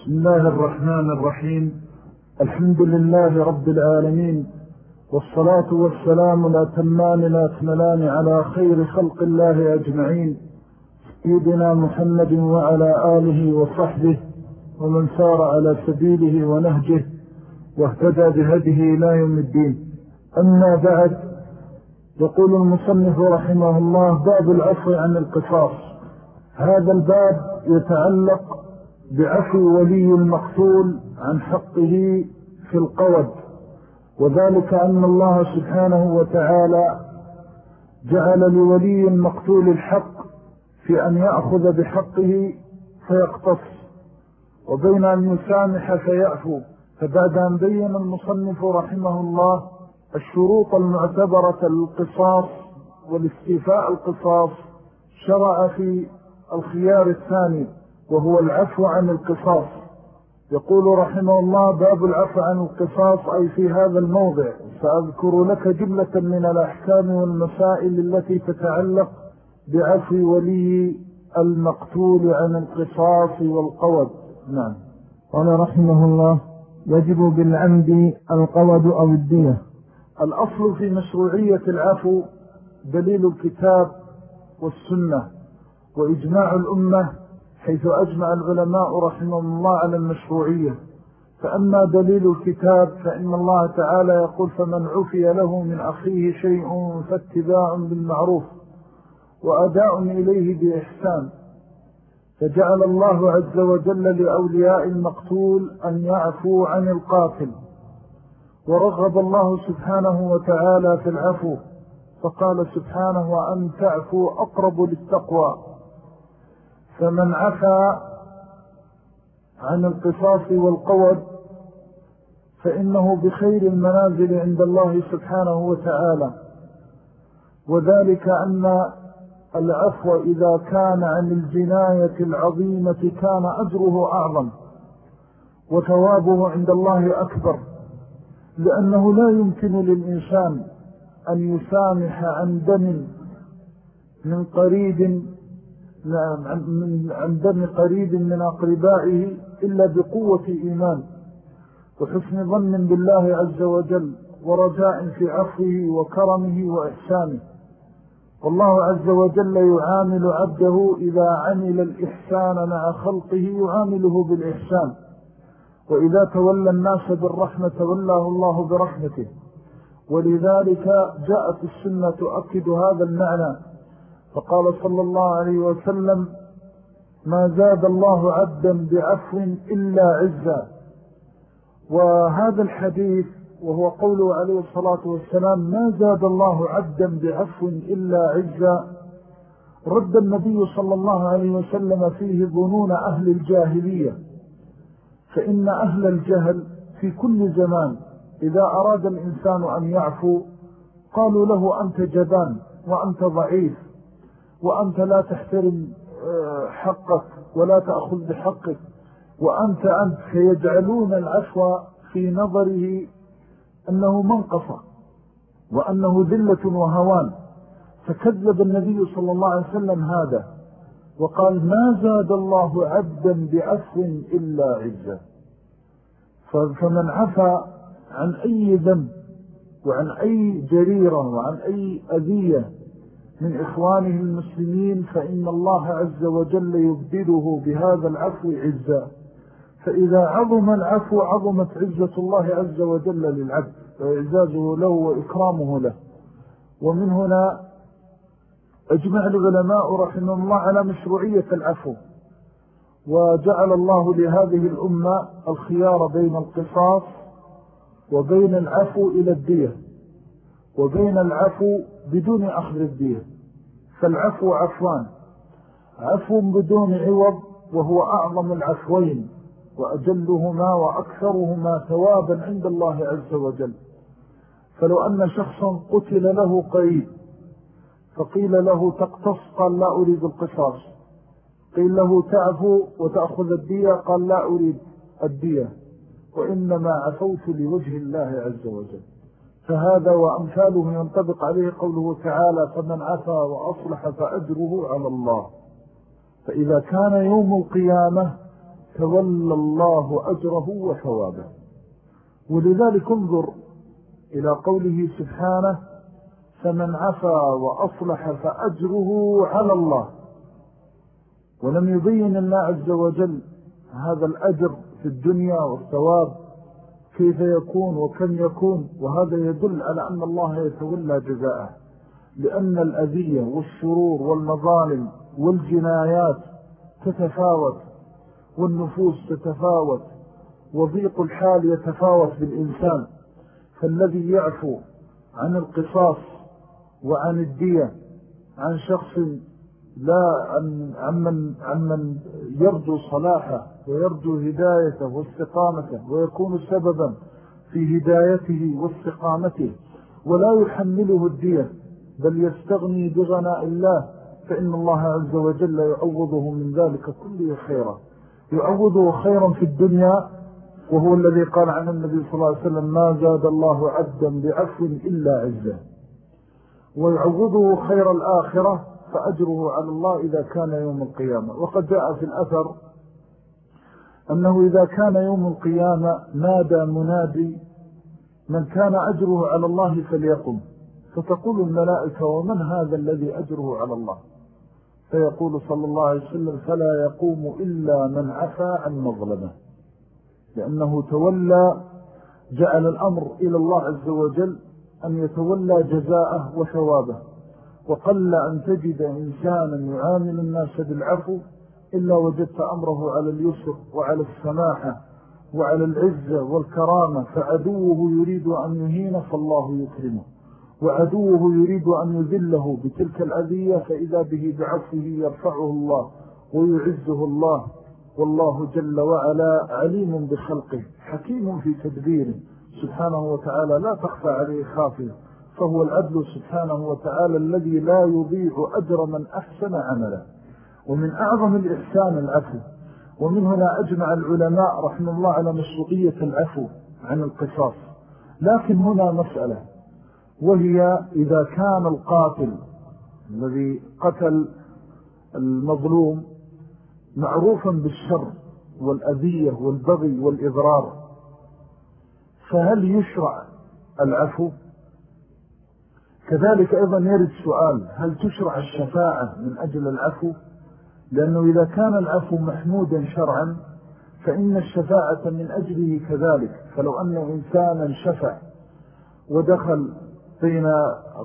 بسم الله الرحمن الرحيم. الحمد لله رب العالمين. والصلاة والسلام الأتمان الأكملان على خير خلق الله أجمعين. سيدنا محمد وعلى آله وصحبه ومن سار على سبيله ونهجه واهتدى بهده إلى يوم الدين. أما بعد يقول المصنف رحمه الله باب العفو عن القصاص. هذا الباب يتعلق بعفو ولي المقتول عن حقه في القود. وذلك أن الله سبحانه وتعالى جعل لولي المقتول الحق في أن يأخذ بحقه فيقتص. وبين أن يسامح فيأفو. فبعد أن بين المصنف رحمه الله الشروط المعتبرة للقصاص والاستيفاء القصاص شرع في الخيار الثاني. وهو العفو عن القصاص. يقول رحمه الله باب العفو عن القصاص أي في هذا الموضع. سأذكر لك جملة من الأحكام والمسائل التي تتعلق بعفو ولي المقتول عن القصاص والقود. نعم. قال رحمه الله يجب بالعمد القود أو الدية. الأصل في مشروعية العفو دليل الكتاب والسنة وإجماع الأمة حيث أجمع العلماء رحمهم الله على المشروعية. فأما دليل الكتاب فإن الله تعالى يقول فمن عفي له من أخيه شيء فاتباع بالمعروف وأداء إليه بإحسان. فجعل الله عز وجل لأولياء المقتول أن يعفوا عن القاتل. ورغب الله سبحانه وتعالى في العفو. فقال سبحانه وأن تعفوا أقرب للتقوى. فمن عفى عن القصاص والقود فإنه بخير المنازل عند الله سبحانه وتعالى. وذلك أن العفو إذا كان عن الجناية العظيمة كان أجره أعظم وثوابه عند الله أكبر لأنه لا يمكن للإنسان أن يسامح عن دم من قريب عن دم قريب من أقربائه إلا بقوة إيمان وحسن ظن بالله عز وجل ورجاء في عفوه وكرمه وإحسانه. والله عز وجل يعامل عبده إذا عمل الإحسان مع خلقه يعامله بالإحسان. وإذا تولى الناس بالرحمة تولاه الله برحمته. ولذلك جاءت السنة تؤكد هذا المعنى. فقال صلى الله عليه وسلم ما زاد الله عبدا بعفو إلا عزا. وهذا الحديث وهو قوله عليه الصلاة والسلام ما زاد الله عبدا بعفو إلا عزا. رد النبي صلى الله عليه وسلم فيه ظنون أهل الجاهلية فإن أهل الجهل في كل زمان إذا أراد الإنسان أن يعفو قالوا له أنت جبان وأنت ضعيف. وأنت لا تحترم آه، حقك ولا تأخذ بحقك. وأنت أنت فيجعلون العفو في نظره أنه منقصة وأنه ذلة وهوان. فكذب النبي صلى الله عليه وسلم هذا وقال ما زاد الله عبدا بعفو إلا عزة. فمن عفى عن أي ذنب وعن أي جريرة وعن أي أذية من إخوانه المسلمين فإن الله عز وجل يبدله بهذا العفو عزا. فإذا عظم العفو عظمت عزة الله عز وجل للعبد وإعزازه له وإكرامه له. ومن هنا أجمع العلماء رحمه الله على مشروعية العفو. وجعل الله لهذه الأمة الخيار بين القصاص وبين العفو إلى الدية وبين العفو بدون أخذ الدية. فالعفو عفوان. عفو بدون عوض وهو أعظم العفوين وأجلهما وأكثرهما ثوابا عند الله عز وجل. فلو أن شخصا قتل له قريب فقيل له تقتص قال لا أريد القصاص. قيل له تعفو وتأخذ الدية قال لا أريد الدية. وإنما عفوت لوجه الله عز وجل. فهذا وأمثاله ينطبق عليه قوله تعالى فمن عفى وأصلح فأجره على الله. فإذا كان يوم القيامة تولى الله أجره وثوابه. ولذلك انظر إلى قوله سبحانه فمن عفى وأصلح فأجره على الله. ولم يبين الله عز وجل هذا الأجر في الدنيا والثواب كيف يكون وكم يكون وهذا يدل على أن الله يتولى جزاءه. لأن الأذية والشرور والمظالم والجنايات تتفاوت والنفوس تتفاوت وضيق الحال يتفاوت بالإنسان. فالذي يعفو عن القصاص وعن الدية عن شخص لا عن, عمن, عمن يرجو صلاحه ويرجو هدايته واستقامته ويكون سببا في هدايته واستقامته ولا يحمله الدية بل يستغني بغناء الله فإن الله عز وجل يعوضه من ذلك كله خيرا. يعوضه خيرا في الدنيا وهو الذي قال عن النبي صلى الله عليه وسلم ما زاد الله عبدا بعفو إلا عزة. ويعوضه خير الآخرة فأجره على الله إذا كان يوم القيامة. وقد جاء في الأثر أنه إذا كان يوم القيامة نادى منادي من كان أجره على الله فليقم. فتقول الملائكة ومن هذا الذي أجره على الله؟ فيقول صلى الله عليه وسلم فلا يقوم إلا من عفى عن مظلمه. لأنه تولى جعل الأمر إلى الله عز وجل أن يتولى جزاءه وثوابه. وقل أن تجد إنسانا يعامل الناس بالعفو إلا وجدت أمره على اليسر وعلى السماحة وعلى العزة والكرامة فعدوه يريد أن يهين فالله يكرمه وعدوه يريد أن يذله بتلك الأذية فإذا به بعفوه يرفعه الله ويعزه الله والله جل وعلا عليم بخلقه حكيم في تدبيره سبحانه وتعالى لا تخفى عليه خافية. فهو العدل سبحانه وتعالى الذي لا يضيع أجر من أحسن عملا. ومن أعظم الإحسان العفو. ومن هنا أجمع العلماء رحمه الله على مشروعية العفو عن القصاص. لكن هنا مسألة. وهي إذا كان القاتل الذي قتل المظلوم معروفا بالشر والأذية والبغي والإضرار فهل يشرع العفو؟ كذلك أيضا يرد سؤال هل تشرع الشفاعة من أجل العفو؟ لأنه إذا كان العفو محمودا شرعا فإن الشفاعة من أجله كذلك. فلو أن إنسانا شفع ودخل بين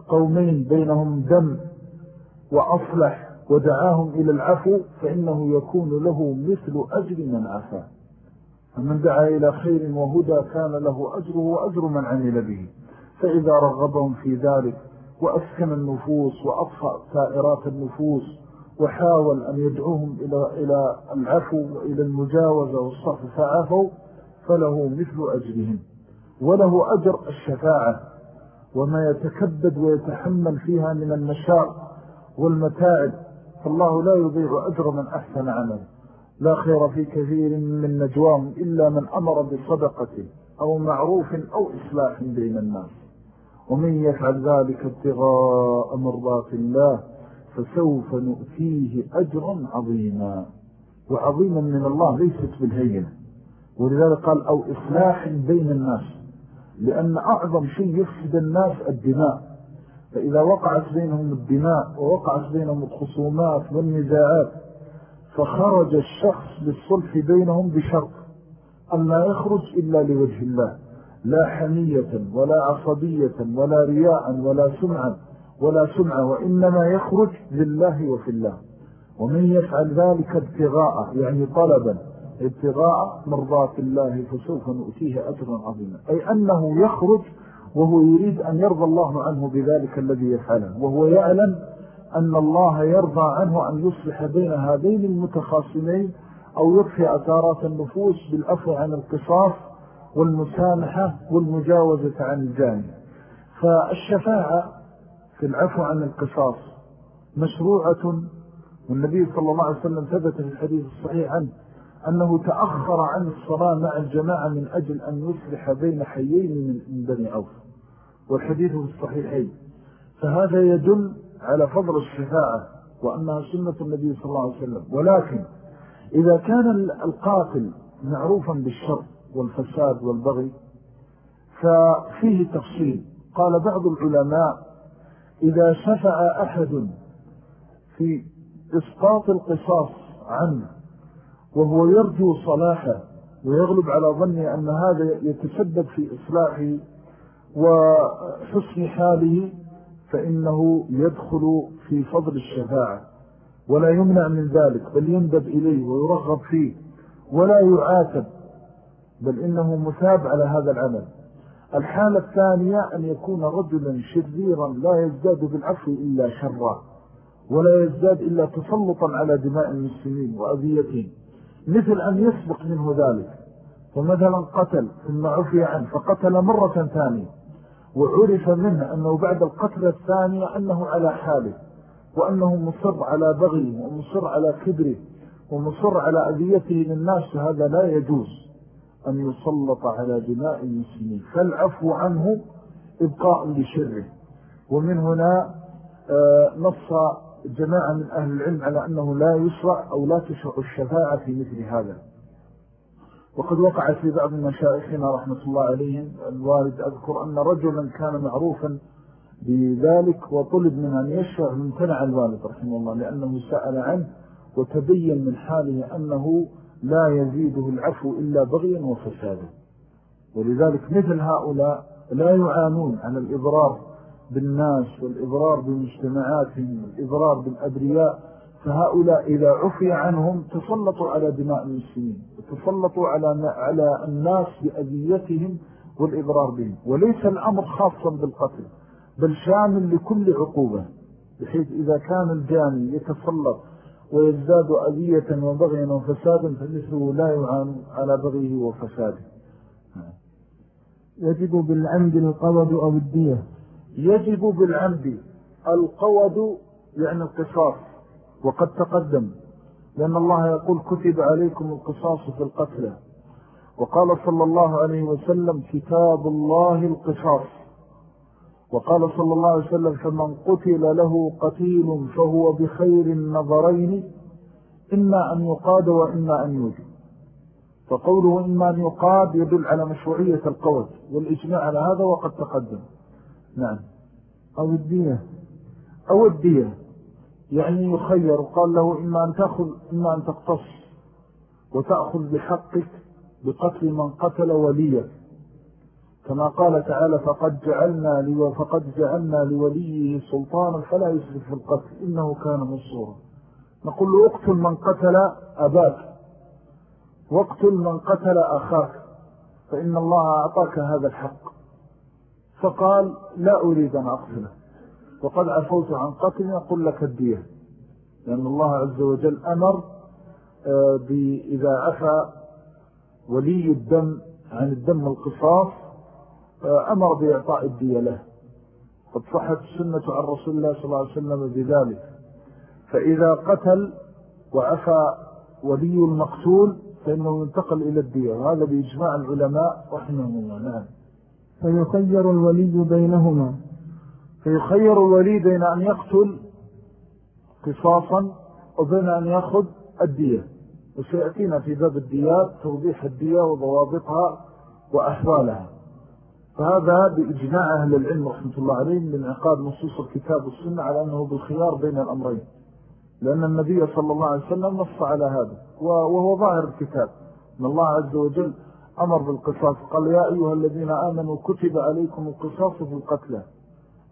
قومين بينهم دم وأصلح ودعاهم إلى العفو فإنه يكون له مثل أجر من عفا. فمن دعا إلى خير وهدى كان له أجره وأجر من عمل به. فإذا رغبهم في ذلك وأسكن النفوس وأطفأ سائرات النفوس وحاول أن يدعوهم إلى, إلى العفو وإلى المجاوزة والصرف. فعفوا فله مثل أجرهم وله أجر الشفاعة. وما يتكبد ويتحمل فيها من المشاق والمتاعب فالله لا يضيع أجر من أحسن عمل. لا خير في كثير من نجوام إلا من أمر بصدقة أو معروف أو إصلاح بين الناس. ومن يفعل ذلك ابتغاء مرضات الله فسوف نؤتيه أجرا عظيما. وعظيما من الله ليست بالهينة. ولذلك قال أو إصلاح بين الناس. لأن أعظم شيء يفسد الناس الدماء. فإذا وقعت بينهم الدماء ووقعت بينهم الخصومات والنزاعات فخرج الشخص للصلح بينهم بشرط أن لا يخرج إلا لوجه الله. لا حمية ولا عصبية ولا رياء ولا سمعا ولا سمعة وإنما يخرج لله وفي الله. ومن يفعل ذلك ابتغاء يعني طلبا ابتغاء مرضات الله فسوف نؤتيه أجرا عظيما. أي أنه يخرج وهو يريد أن يرضى الله عنه بذلك الذي يفعله. وهو يعلم أن الله يرضى عنه أن يصلح بين هذين المتخاصمين أو يطفئ أثارات النفوس بالأفو عن القصاص والمسامحة والمجاوزة عن الجانب. فالشفاعة في العفو عن القصاص مشروعة والنبي صلى الله عليه وسلم ثبت في الحديث الصحيح عنه أنه تأخر عن الصلاة مع الجماعة من أجل أن يصلح بين حيين من بني عوف والحديث في الصحيحين. فهذا يدل على فضل الشفاعة وأنها سنة النبي صلى الله عليه وسلم. ولكن إذا كان القاتل معروفا بالشر والفساد والبغي ففيه تفصيل. قال بعض العلماء إذا شفع أحد في إسقاط القصاص عنه وهو يرجو صلاحه ويغلب على ظنه أن هذا يتسبب في إصلاحه وحسن حاله فإنه يدخل في فضل الشفاعة. ولا يمنع من ذلك بل يندب إليه ويرغب فيه ولا يعاتب. بل إنه مثاب على هذا العمل. الحالة الثانية أن يكون رجلا شريرا لا يزداد بالعفو إلا شرا ولا يزداد إلا تسلطا على دماء المسلمين وأذيتهم. مثل أن يسبق منه ذلك. فمثلا قتل ثم عفي عنه فقتل مرة ثانية. وعرف منه أنه بعد القتل الثانية أنه على حاله وأنه مصر على بغيه ومصر على كبره ومصر على أذيته للناس هذا لا يجوز. أن يسلط على دماء المسلمين. فالعفو عنه إبقاء لشره. ومن هنا آه، نص جماعة من أهل العلم على أنه لا يشرع أو لا تشرع الشفاعة في مثل هذا. وقد وقع في بعض مشائخنا رحمة الله عليهم الوالد أذكر أن رجلا كان معروفا بذلك وطلب من أن يشفع امتنع الوالد رحمه الله لأنه سأل عنه وتبين من حاله أنه لا يزيده العفو إلا بغيا وفسادا ولذلك مثل هؤلاء لا يعانون عن الإضرار بالناس والإضرار بمجتمعاتهم والإضرار بالأبرياء. فهؤلاء إذا عفي عنهم تسلطوا على دماء المسلمين وتسلطوا على على الناس بأذيتهم والإضرار بهم. وليس الأمر خاصا بالقتل بل شامل لكل عقوبة بحيث إذا كان الجاني يتسلط ويزداد أذية وبغيا وفسادا فمثله لا يعان على بغيه وفساده. يجب بالعمد القوض أو الدية. يجب بالعمد القوض يعني القصاص وقد تقدم لأن الله يقول كتب عليكم القصاص في القتلى. وقال صلى الله عليه وسلم كتاب الله القصاص. وقال صلى الله عليه وسلم فمن قتل له قتيل فهو بخير النظرين إما أن يقاد وإما أن يوجد. فقوله إما أن يقاد يدل على مشروعية القوة والإجماع على هذا وقد تقدم. نعم. أو الدية. أو الدية. يعني يخير. قال له إما أن تأخذ إما أن تقتص وتأخذ بحقك بقتل من قتل وليك. كما قال تعالى فقد جعلنا, لو فقد جعلنا لوليه سلطانا فلا يسرف في القتل إنه كان مصورا نقول له اقتل من قتل أباك واقتل من قتل أخاك فإن الله أعطاك هذا الحق. فقال لا أريد أن أقتله وقد عفوت عن قتل يقول لك الدية. لأن الله عز وجل أمر آه، إذا عفى ولي الدم عن الدم القصاص أمر بإعطاء الدية له. قد صحت السنة عن رسول الله صلى الله عليه وسلم بذلك. فإذا قتل وعفى ولي المقتول فإنه ينتقل إلى الدية. وهذا بإجماع العلماء رحمهم الله. نعم. فيخير الولي بينهما. فيخير الولي بين أن يقتل قصاصا وبين أن يأخذ الدية. وسيأتينا في باب الديات توضيح الدية وضوابطها وأحوالها. فهذا بإجماع أهل العلم رحمة الله عليهم من عقاد نصوص الكتاب والسنة على أنه بالخيار بين الأمرين. لأن النبي صلى الله عليه وسلم نص على هذا وهو ظاهر الكتاب. أن الله عز وجل أمر بالقصاص قال يا أيها الذين آمنوا كتب عليكم القصاص في القتلى.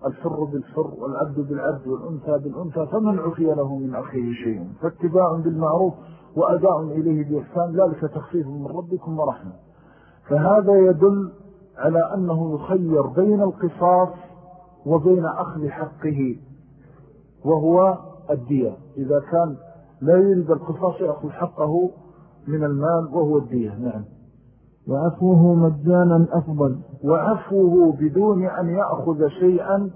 الحر بالحر والعبد بالعبد والأنثى بالأنثى فمن عفي له من أخيه شيء؟ فاتباع بالمعروف وأداء إليه بإحسان ذلك تخفيف من ربكم ورحمة. فهذا يدل على أنه يخير بين القصاص وبين أخذ حقه وهو الدية. إذا كان لا يريد القصاص يأخذ حقه من المال وهو الدية. نعم. وعفوه مجانا أفضل. وعفوه بدون أن يأخذ شيئا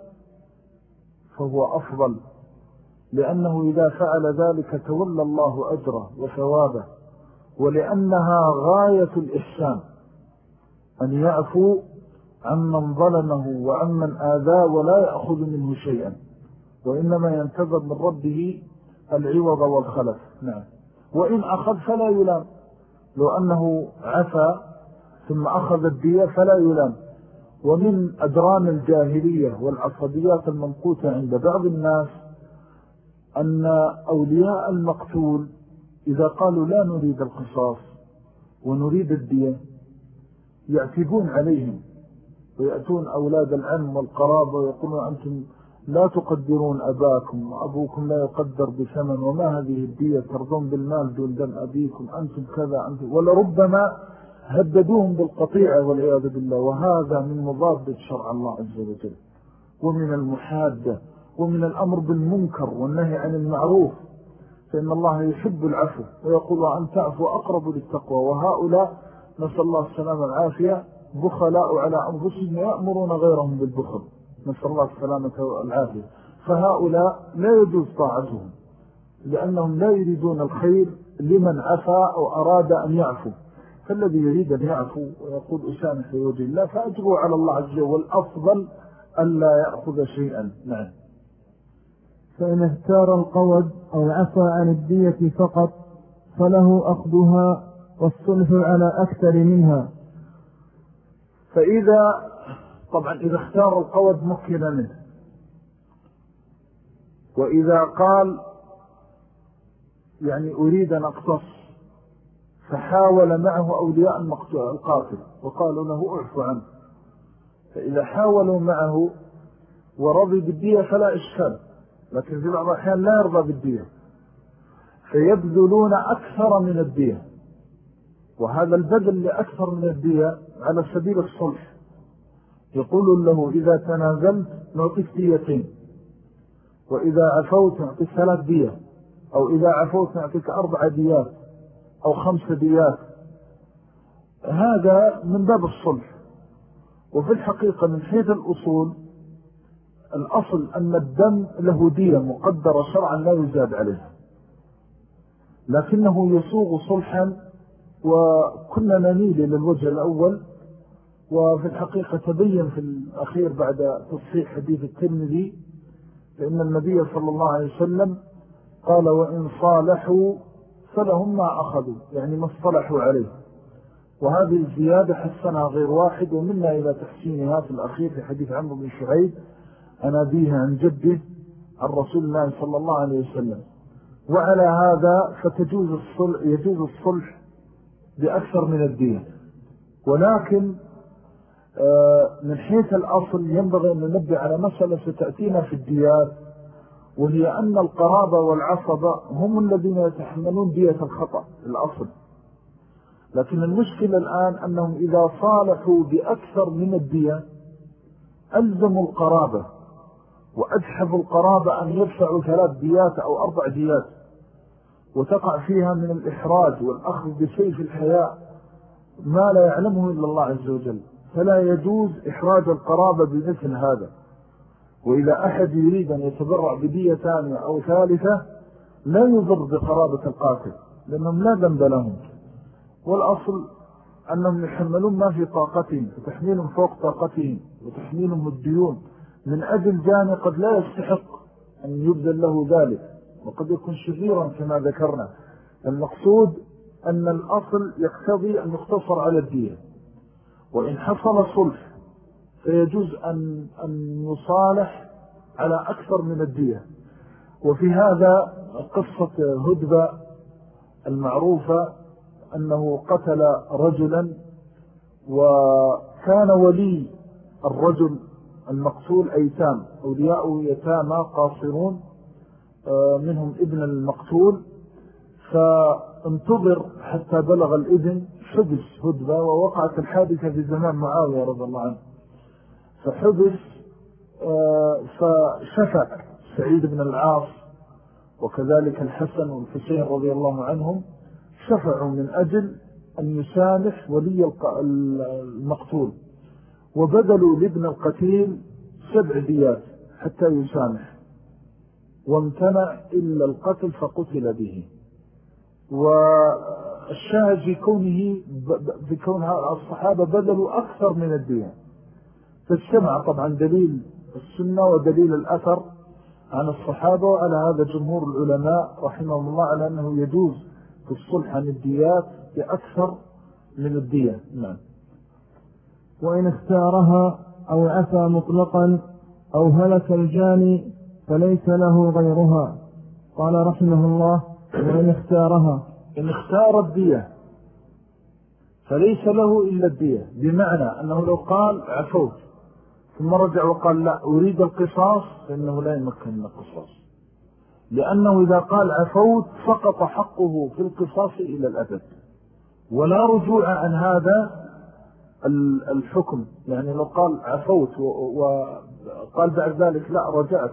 فهو أفضل لأنه إذا فعل ذلك تولى الله أجره وثوابه ولأنها غاية الإحسان. أن يعفو عمن ظلمه وعمن آذاه ولا يأخذ منه شيئا وإنما ينتظر من ربه العوض والخلف. نعم. وإن أخذ فلا يلام. لو أنه عفى ثم أخذ الدية فلا يلام. ومن أدران الجاهلية والعصبيات المنقوطة عند بعض الناس أن أولياء المقتول إذا قالوا لا نريد القصاص ونريد الدية يعتبون عليهم ويأتون أولاد العم والقرابة ويقولون أنتم لا تقدرون أباكم وأبوكم لا يقدر بثمن وما هذه الدية ترضون بالمال دون دم أبيكم أنتم كذا أنتم ولربما هددوهم بالقطيعة والعياذ بالله. وهذا من مضاد شرع الله عز وجل ومن المحادة ومن الأمر بالمنكر والنهي عن المعروف. فإن الله يحب العفو ويقول أن تعفو أقرب للتقوى. وهؤلاء نسأل الله السلام العافية بخلاء على أنفسهم يأمرون غيرهم بالبخل. نسأل الله السلامة والعافية. فهؤلاء لا يجوز طاعتهم لأنهم لا يريدون الخير لمن عفى أو أراد أن يعفو. فالذي يريد أن يعفو ويقول أسامح في وجه الله فأجروا على الله عز وجل. والأفضل ألا يأخذ شيئا. نعم. فإن اختار القود أو عفى عن الدية فقط فله أخذها والصلح على أكثر منها. فإذا طبعا إذا اختار القود مكن منه. وإذا قال يعني أريد أن أقتص فحاول معه أولياء القاتل وقالوا له أعفو عنه. فإذا حاولوا معه ورضي بالدية فلا إشكال لكن في بعض الأحيان لا يرضى بالدية. فيبذلون أكثر من الدية. وهذا البذل لأكثر من الدية على سبيل الصلح. يقول له إذا تنازلت نعطيك ديتين وإذا عفوت نعطيك ثلاث دية أو إذا عفوت نعطيك أربع ديات أو خمس ديات. هذا من باب الصلح. وفي الحقيقة من حيث الأصول الأصل أن الدم له دية مقدرة شرعا لا يزاد عليه لكنه يسوغ صلحا وكنا نميل إلى الوجه الأول وفي الحقيقة تبين في الأخير بعد تصحيح حديث الترمذي لأن النبي صلى الله عليه وسلم قال وإن صالحوا فلهم ما أخذوا يعني ما اصطلحوا عليه. وهذه الزيادة حسنها غير واحد ومنا إلى تحسينها في الأخير في حديث عمرو بن شعيب عن أبيه عن جده عن رسول الله صلى الله عليه وسلم وعلى هذا فتجوز الصلح يجوز الصلح بأكثر من الدين. ولكن آه، من حيث الأصل ينبغي أن ننبه على مسألة ستأتينا في الديات وهي أن القرابة والعصبة هم الذين يتحملون دية الخطأ الأصل. لكن المشكلة الآن أنهم إذا صالحوا بأكثر من الدية ألزموا القرابة وأجحفوا القرابة أن يدفعوا ثلاث ديات أو أربع ديات. وتقع فيها من الإحراج والأخذ بسيف الحياء ما لا يعلمه إلا الله عز وجل. فلا يجوز إحراج القرابة بمثل هذا. وإذا أحد يريد أن يتبرع بدية ثانية أو ثالثة لا يضر بقرابة القاتل لأنهم لا ذنب لهم. والأصل أنهم يحملون ما في طاقتهم وتحميلهم فوق طاقتهم وتحميلهم الديون. من أجل جاني قد لا يستحق أن يبذل له ذلك. وقد يكون شريرا كما ذكرنا. المقصود أن الأصل يقتضي أن يختصر على الدين. وإن حصل صلح فيجوز أن, أن يصالح على أكثر من الدية وفي هذا قصة هدبة المعروفة أنه قتل رجلا وكان ولي الرجل المقتول أيتام. أولياء يتامى قاصرون. منهم ابن المقتول. فانتظر حتى بلغ الابن حبس هدبة ووقعت الحادثة في زمان معاوية رضي الله عنه. فحبس آه، فشفع سعيد بن العاص وكذلك الحسن والحسين رضي الله عنهم. شفعوا من أجل أن يسامح ولي المقتول. وبذلوا لابن القتيل سبع ديات حتى يسامح. وامتنع إلا القتل فقتل به. والشاهد في كونه في كون الصحابة بذلوا أكثر من الدين فالسمع طبعا دليل السنة ودليل الأثر عن الصحابة وعلى هذا جمهور العلماء رحمهم الله على أنه يجوز في الصلح عن الديات بأكثر من الدية نعم. وإن اختارها أو عفى مطلقا أو هلك الجاني فليس له غيرها. قال رحمه الله وإن اختارها. إن اختار الدية فليس له إلا الدية. بمعنى أنه لو قال عفوت ثم رجع وقال لا أريد القصاص فإنه لا يمكن من القصاص. لأنه إذا قال عفوت سقط حقه في القصاص إلى الأبد ولا رجوع عن هذا الحكم. يعني لو قال عفوت وقال بعد ذلك لا رجعت.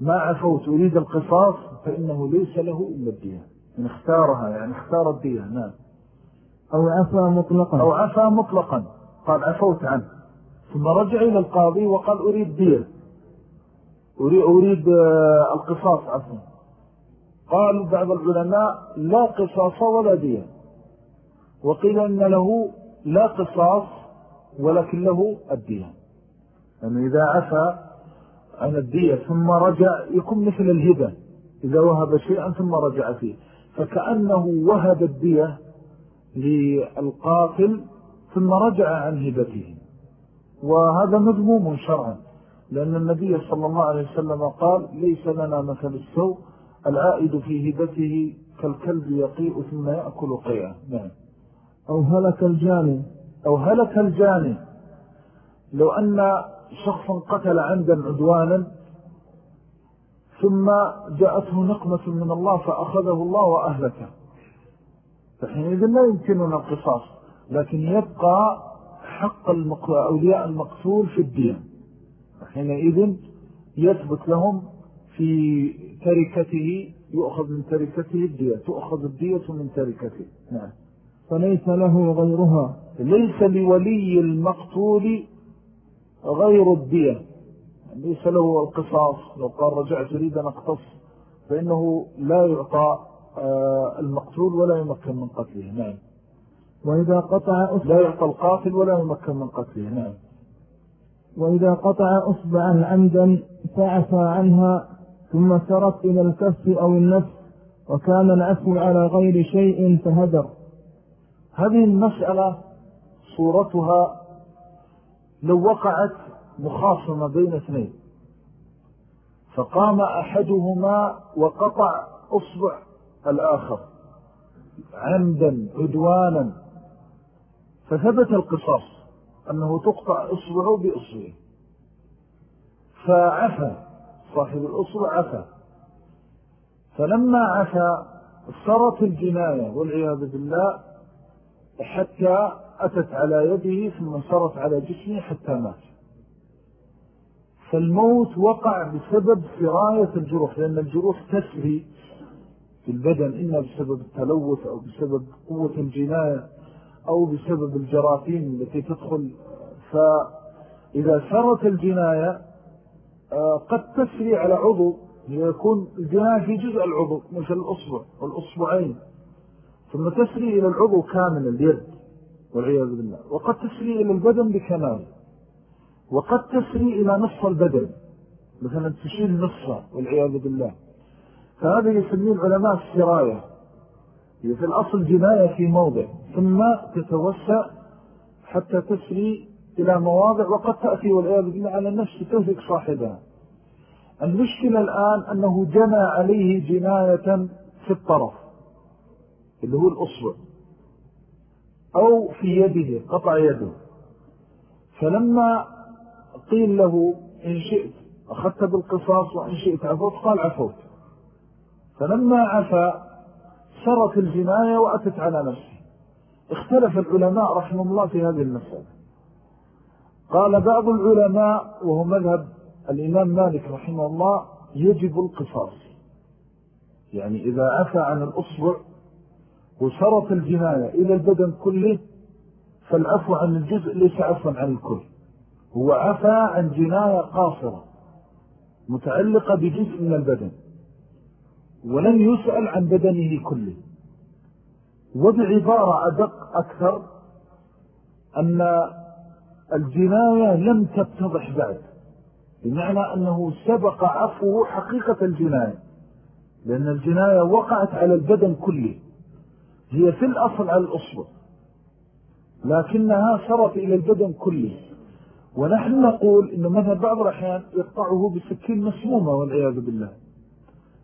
ما عفوت أريد القصاص فإنه ليس له إلا الدية إن اختارها يعني اختار الدية نعم. أو عفى مطلقا. أو عفى مطلقا. قال عفوت عنه. ثم رجع إلى القاضي وقال أريد دية أريد, أريد آه، القصاص عفوا. قال بعض العلماء لا قصاص ولا دية وقيل أن له لا قصاص ولكن له الدية يعني إذا عفى عن الدية ثم رجع يكون مثل الهبة. إذا وهب شيئا ثم رجع فيه. فكأنه وهب الدية للقاتل ثم رجع عن هبته. وهذا مذموم شرعا. لأن النبي صلى الله عليه وسلم قال ليس لنا مثل السوء العائد في هبته كالكلب يقيء ثم يأكل قيئا نعم. أو هلك الجاني. أو هلك الجاني. لو أن شخص قتل عمدا عدوانا ثم جاءته نقمة من الله فأخذه الله وأهلكه. فحينئذ لا يمكننا القصاص لكن يبقى حق أولياء المقتول في الدين. حينئذ يثبت لهم في تركته يؤخذ من تركته الدية تؤخذ الدية من تركته. نعم. فليس له غيرها ليس لولي المقتول غير الدية. ليس له القصاص. لو قال رجعت أريد أن أقتص فإنه لا يعطى آه، المقتول ولا يمكن من قتله. نعم. وإذا قطع أصبع لا يعطى القاتل ولا يمكن من قتله. نعم. وإذا قطع أصبعا عمدا فعفى عنها ثم سرت إلى الكف أو النفس وكان العفو على غير شيء فهدر. هذه المسألة صورتها لو وقعت مخاصمة بين اثنين. فقام أحدهما وقطع أصبع الآخر عمدا عدوانا. فثبت القصاص أنه تقطع إصبعه بإصبعه. فعفى صاحب الأصبع عفى. فلما عفى صارت الجناية والعياذ بالله حتى أتت على يده ثم صارت على جسمه حتى مات. فالموت وقع بسبب سراية الجروح لأن الجروح تسري في البدن إما بسبب التلوث أو بسبب قوة الجناية أو بسبب الجراثيم التي تدخل. فإذا سرت الجناية آه، قد تسري على عضو ليكون الجناية في جزء العضو مثل الأصبع والأصبعين ثم تسري إلى العضو كامل اليد. والعياذ بالله. وقد تسري إلى البدن بكمال. وقد تسري إلى نصف البدن. مثلا تشيل نصفه والعياذ بالله. فهذا يسميه العلماء السراية. هي في الأصل جناية في موضع. ثم تتوسع حتى تسري إلى مواضع وقد تأتي والعياذ بالله على النفس تهلك صاحبها. المشكلة الآن أنه جنى عليه جناية في الطرف. اللي هو الأصبع أو في يده قطع يده. فلما قيل له إن شئت أخذت بالقصاص وإن شئت عفوت قال عفوت. فلما عفى سرت الجناية وأتت على نفسه. اختلف العلماء رحمه الله في هذه المسألة. قال بعض العلماء وهو مذهب الإمام مالك رحمه الله يجب القصاص. يعني إذا عفى عن الأصبع وسرت الجناية إلى البدن كله فالعفو عن الجزء ليس عفوا عن الكل. هو عفى عن جناية قاصرة متعلقة بجزء من البدن ولم يسأل عن بدنه كله. وبعبارة أدق أكثر أن الجناية لم تتضح بعد بمعنى أنه سبق عفوه حقيقة الجناية لأن الجناية وقعت على البدن كله. هي في الأصل على الأصبع لكنها صرت إلى البدن كله. ونحن نقول إن مثلا بعض الأحيان يقطعه بسكين مسمومة والعياذ بالله.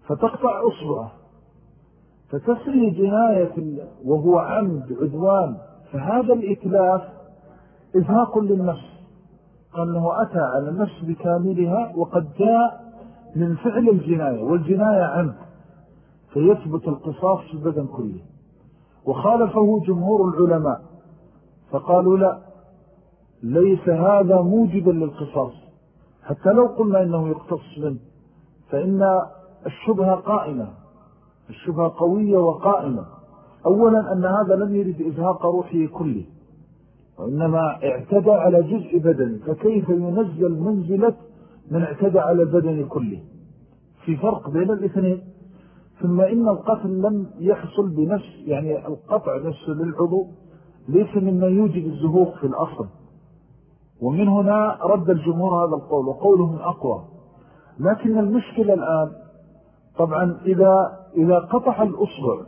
فتقطع أصبعه فتسري جناية وهو عمد عدوان. فهذا الإتلاف إزهاق للنفس. أنه أتى على النفس بكاملها وقد جاء من فعل الجناية والجناية عمد. فيثبت القصاص في البدن كله. وخالفه جمهور العلماء. فقالوا لا ليس هذا موجبا للقصاص. حتى لو قلنا إنه يقتص منه فإن الشبهة قائمة الشبهة قوية وقائمة. أولا أن هذا لم يرد إزهاق روحه كله وإنما اعتدى على جزء بدني فكيف ينزل منزلة من اعتدى على البدن كله؟ في فرق بين الاثنين. ثم إن القتل لم يحصل بنفس يعني القطع نفسه للعضو ليس مما يوجب الزهوق في الأصل. ومن هنا رد الجمهور هذا القول وقولهم أقوى. لكن المشكلة الآن طبعا إذا, إذا قطع الأصبع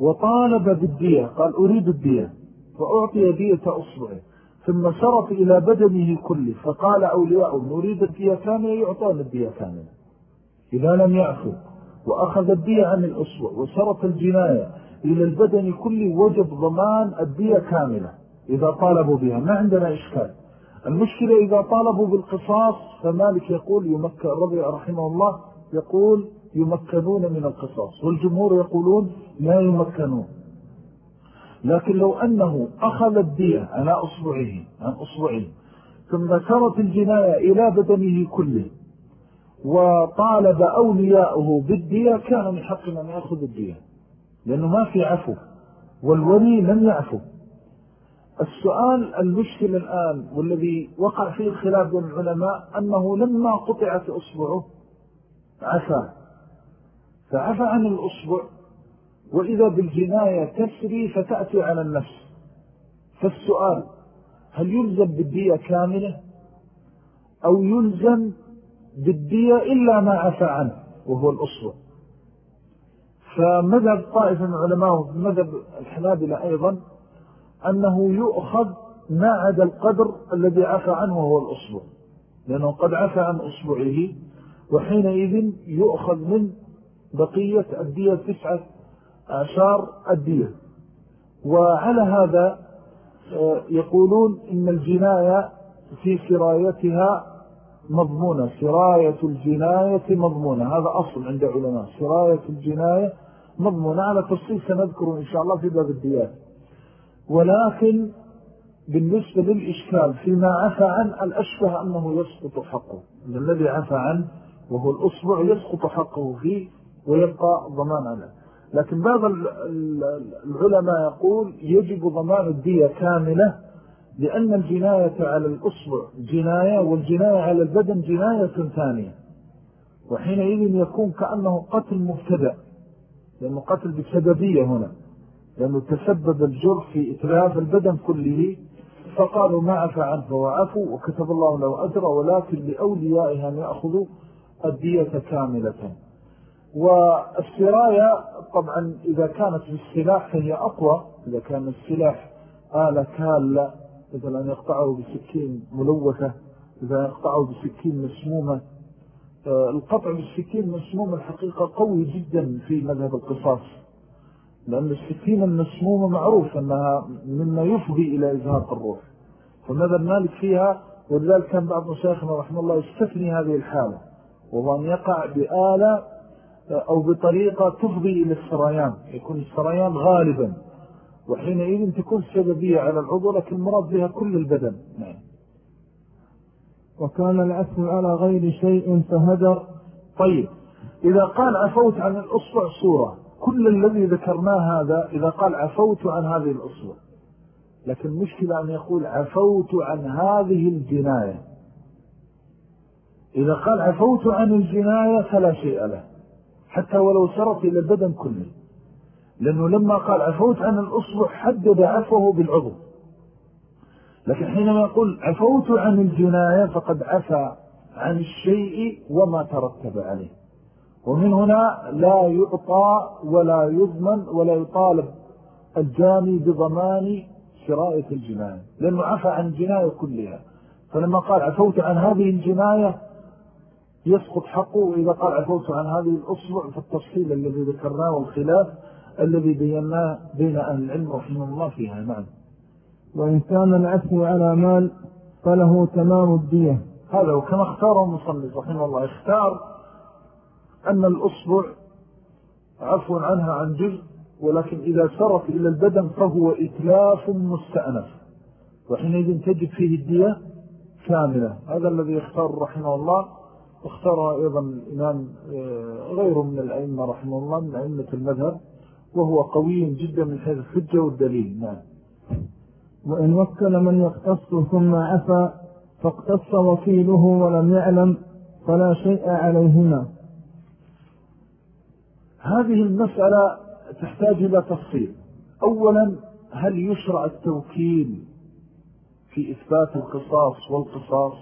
وطالب بالدية قال أريد الدية فأعطي دية أصبعه ثم شرط إلى بدنه كله فقال أولياء نريد الدية كاملة يعطون الدية كاملة إذا لم يعفو. وأخذ الدية عن الأصبع وشرط الجناية إلى البدن كله وجب ضمان الدية كاملة إذا طالبوا بها. ما عندنا إشكال. المشكلة إذا طالبوا بالقصاص فمالك يقول يمكن رضي رحمه الله يقول يمكنون من القصاص والجمهور يقولون لا يمكنون. لكن لو أنه أخذ الدية على أصبعه عن أصبعه ثم سرت الجناية إلى بدنه كله وطالب أولياؤه بالدية كان من حق أن يأخذ الدية لأنه ما في عفو والولي لم يعفو. السؤال المشكل الآن والذي وقع فيه الخلاف بين العلماء أنه لما قطعت أصبعه عفا. فعفى عن الأصبع وإذا بالجناية تسري فتأتي على النفس. فالسؤال هل يلزم بالدية كاملة؟ أو يلزم بالدية إلا ما عفى عنه وهو الأصبع فمذهب طائفة من العلماء ومذهب الحنابلة أيضا أنه يؤخذ ما عدا القدر الذي عفى عنه وهو الأصبع لأنه قد عفى عن أصبعه وحينئذ يؤخذ من بقية الدية تسعة عشر الدية. وعلى هذا آه، يقولون إن الجناية في سرايتها مضمونة. سراية الجناية مضمونة. هذا أصل عند علماء. سراية الجناية مضمونة. على تفصيل سنذكره إن شاء الله في باب الديات ولكن بالنسبة للإشكال فيما عفى عن الأشبه أنه يسقط حقه. الذي عفى عنه وهو الأصبع يسقط حقه فيه ويبقى ضمان عنه لكن بعض العلماء يقول يجب ضمان الدية كاملة لأن الجناية على الأصبع جناية والجناية على البدن جناية ثانية. وحينئذ يكون كأنه قتل مبتدأ لأنه قتل بسببية هنا لأنه تسبب الجرح في إتلاف البدن كله. فقالوا ما عفى عنه وعفوا وكتب الله له أجر ولكن لأوليائها أن يأخذوا الدية كاملة. والسراية طبعا إذا كانت بالسلاح فهي أقوى إذا كان السلاح آلة كالة مثلا يقطعه بسكين ملوثة إذا يقطعه بسكين مسمومة. آه، القطع بالسكين المسمومة الحقيقة قوي جدا في مذهب القصاص. لأن السكين المسمومة معروف أنها مما يفضي إلى إزهاق الروح. فماذا المالك فيها ولذلك كان بعض مشايخنا رحمه الله يستثني هذه الحالة. وهو أن يقع بآلة أو بطريقة تفضي إلى السريان يكون السريان غالبا. وحينئذ تكون سببية على العضو لكن المراد بها كل البدن. نعم. وكان العفو على غير شيء فهدر. طيب. إذا قال عفوت عن الأصبع صورة. كل الذي ذكرناه هذا إذا قال عفوت عن هذه الأصبع. لكن المشكلة أن يقول عفوت عن هذه الجناية. إذا قال عفوت عن الجناية فلا شيء له. حتى ولو سرت إلى البدن كله. لأنه لما قال عفوت عن الأصبع حدد عفوه بالعضو. لكن حينما يقول عفوت عن الجناية فقد عفى عن الشيء وما ترتب عليه. ومن هنا لا يعطى ولا يضمن ولا يطالب الجاني بضمان شرائة الجناية. لأنه عفى عن الجناية كلها. فلما قال عفوت عن هذه الجناية يسقط حقه وإذا قال عفوت عن هذه الأصبع فالتفصيل الذي ذكرناه والخلاف الذي بيناه بين أهل العلم رحمه الله فيها نعم وإن كان العفو على مال فله تمام الدية. هذا وكما اختاره المصنف رحمه الله. اختار أن الأصبع عفو عنها عن جزء ولكن إذا سرت إلى البدن فهو إتلاف مستأنف. وحينئذ تجد فيه الدية كاملة. هذا الذي يختار رحمه الله. واختار أيضا الإمام آه، غيره من الأئمة رحمه الله من أئمة المذهب. وهو قوي جدا من حيث الحجة والدليل. نعم. وإن وكل من يختص ثم عفى فاقتص وكيله ولم يعلم فلا شيء عليهما. هذه المسألة تحتاج إلى تفصيل. أولا هل يشرع التوكيل في إثبات القصاص والقصاص؟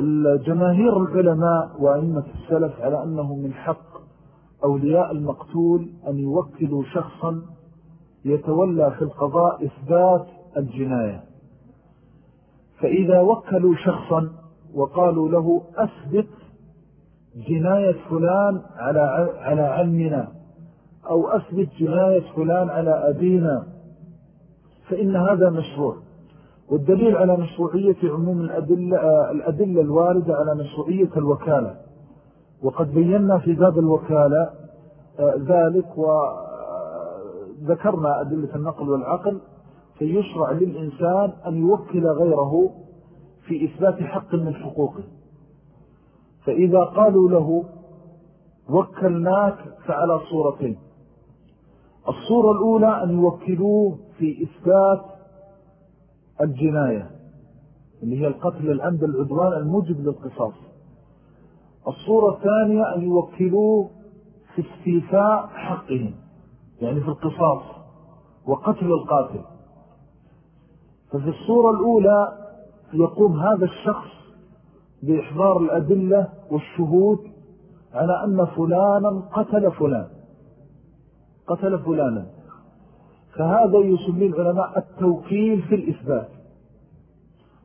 الجماهير العلماء وأئمة السلف على أنه من حق أولياء المقتول أن يوكلوا شخصا يتولى في القضاء إثبات الجناية. فإذا وكلوا شخصا وقالوا له أثبت جناية فلان على على أو أثبت جناية فلان على أبينا فإن هذا مشروع. والدليل على مشروعية عموم الأدلة, الأدلة الواردة على مشروعية الوكالة. وقد بينا في باب الوكالة آه، ذلك وذكرنا أدلة النقل والعقل فيشرع للإنسان أن يوكل غيره في إثبات حق من حقوقه. فإذا قالوا له وكلناك فعلى صورتين. الصورة الأولى أن يوكلوه في إثبات الجناية اللي هي القتل العمد العدوان الموجب للقصاص. الصورة الثانية أن يوكلوه في استيفاء حقهم يعني في القصاص وقتل القاتل. ففي الصورة الأولى يقوم هذا الشخص بإحضار الأدلة والشهود على أن فلانا قتل فلان قتل فلانا. فهذا يسمي العلماء التوكيل في الإثبات.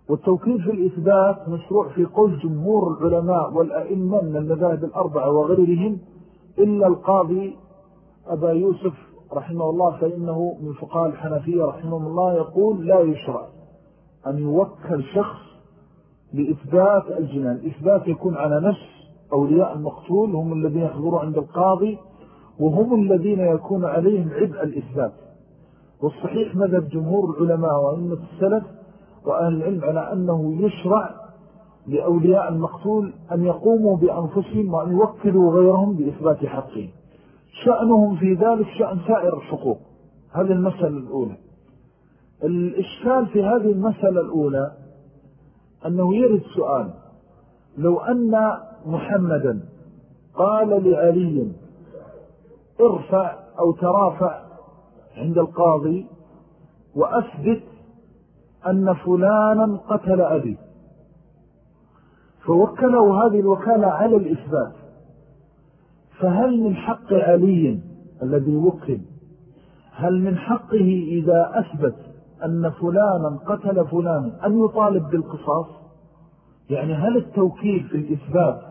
والتوكيل في الإثبات مشروع في قول جمهور العلماء والأئمة من المذاهب الأربعة وغيرهم إلا القاضي أبا يوسف رحمه الله فإنه من فقال الحنفية رحمه الله يقول لا يشرع أن يوكل شخص لإثبات الجنان. الإثبات يكون على نفس أولياء المقتول هم الذين يحضروا عند القاضي وهم الذين يكون عليهم عبء الإثبات. والصحيح مذهب جمهور العلماء وأئمة السلف وأهل العلم على أنه يشرع لأولياء المقتول أن يقوموا بأنفسهم وأن يوكلوا غيرهم بإثبات حقهم. شأنهم في ذلك شأن سائر الحقوق. هذه المسألة الأولى. الإشكال في هذه المسألة الأولى أنه يرد سؤال. لو أن محمدا قال لعلي ارفع أو ترافع عند القاضي وأثبت أن فلانا قتل أبي. فوكله هذه الوكالة على الإثبات. فهل من حق علي الذي وكل؟ هل من حقه إذا أثبت أن فلانا قتل فلانا أن يطالب بالقصاص؟ يعني هل التوكيل في الإثبات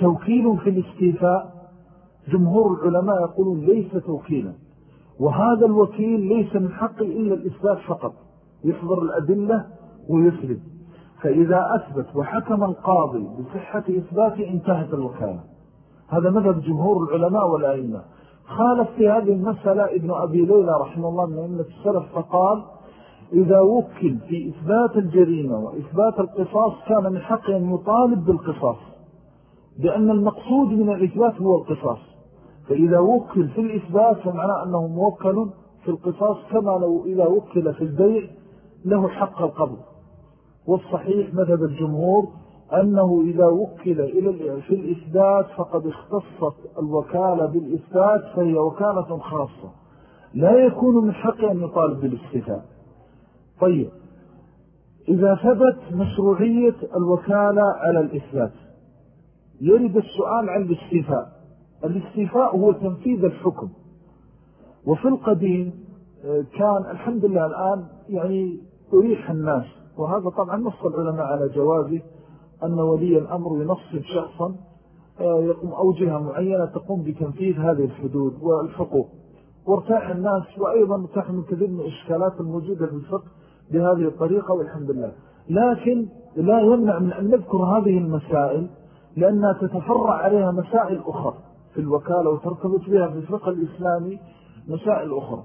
توكيل في الاستيفاء؟ جمهور العلماء يقولون ليس توكيلا. وهذا الوكيل ليس من حقه إلا الإثبات فقط. يحضر الأدلة ويسرد فإذا أثبت وحكم القاضي بصحة إثباته انتهت الوكالة. هذا مذهب جمهور العلماء والأئمة. خالف في هذه المسألة ابن أبي ليلى رحمه الله من أئمة السلف فقال إذا وكل في إثبات الجريمة وإثبات القصاص كان من حق أن يطالب بالقصاص لأن المقصود من الإثبات هو القصاص. فإذا وكل في الإثبات فمعنى أنه موكل في القصاص كما لو إذا وكل في البيع له حق القبض والصحيح مذهب الجمهور أنه إذا وكل إلى في الإثبات فقد اختصت الوكالة بالإثبات فهي وكالة خاصة. لا يكون من حق أن يطالب بالاستثاء طيب. إذا ثبت مشروعية الوكالة على الإثبات يرد السؤال عن الاستيفاء الاستيفاء هو تنفيذ الحكم. وفي القديم آه، كان الحمد لله الآن يعني أريح الناس. وهذا طبعا نص العلماء على جوازه أن ولي الأمر ينصب شخصا آه، يقوم أو جهة معينة تقوم بتنفيذ هذه الحدود والحقوق. وارتاح الناس وأيضا ارتاح من كثير من الإشكالات الموجودة في الفقه بهذه الطريقة والحمد لله. لكن لا يمنع من أن نذكر هذه المسائل لأنها تتفرع عليها مسائل أخرى في الوكالة وترتبط بها في الفقه الإسلامي مسائل أخرى.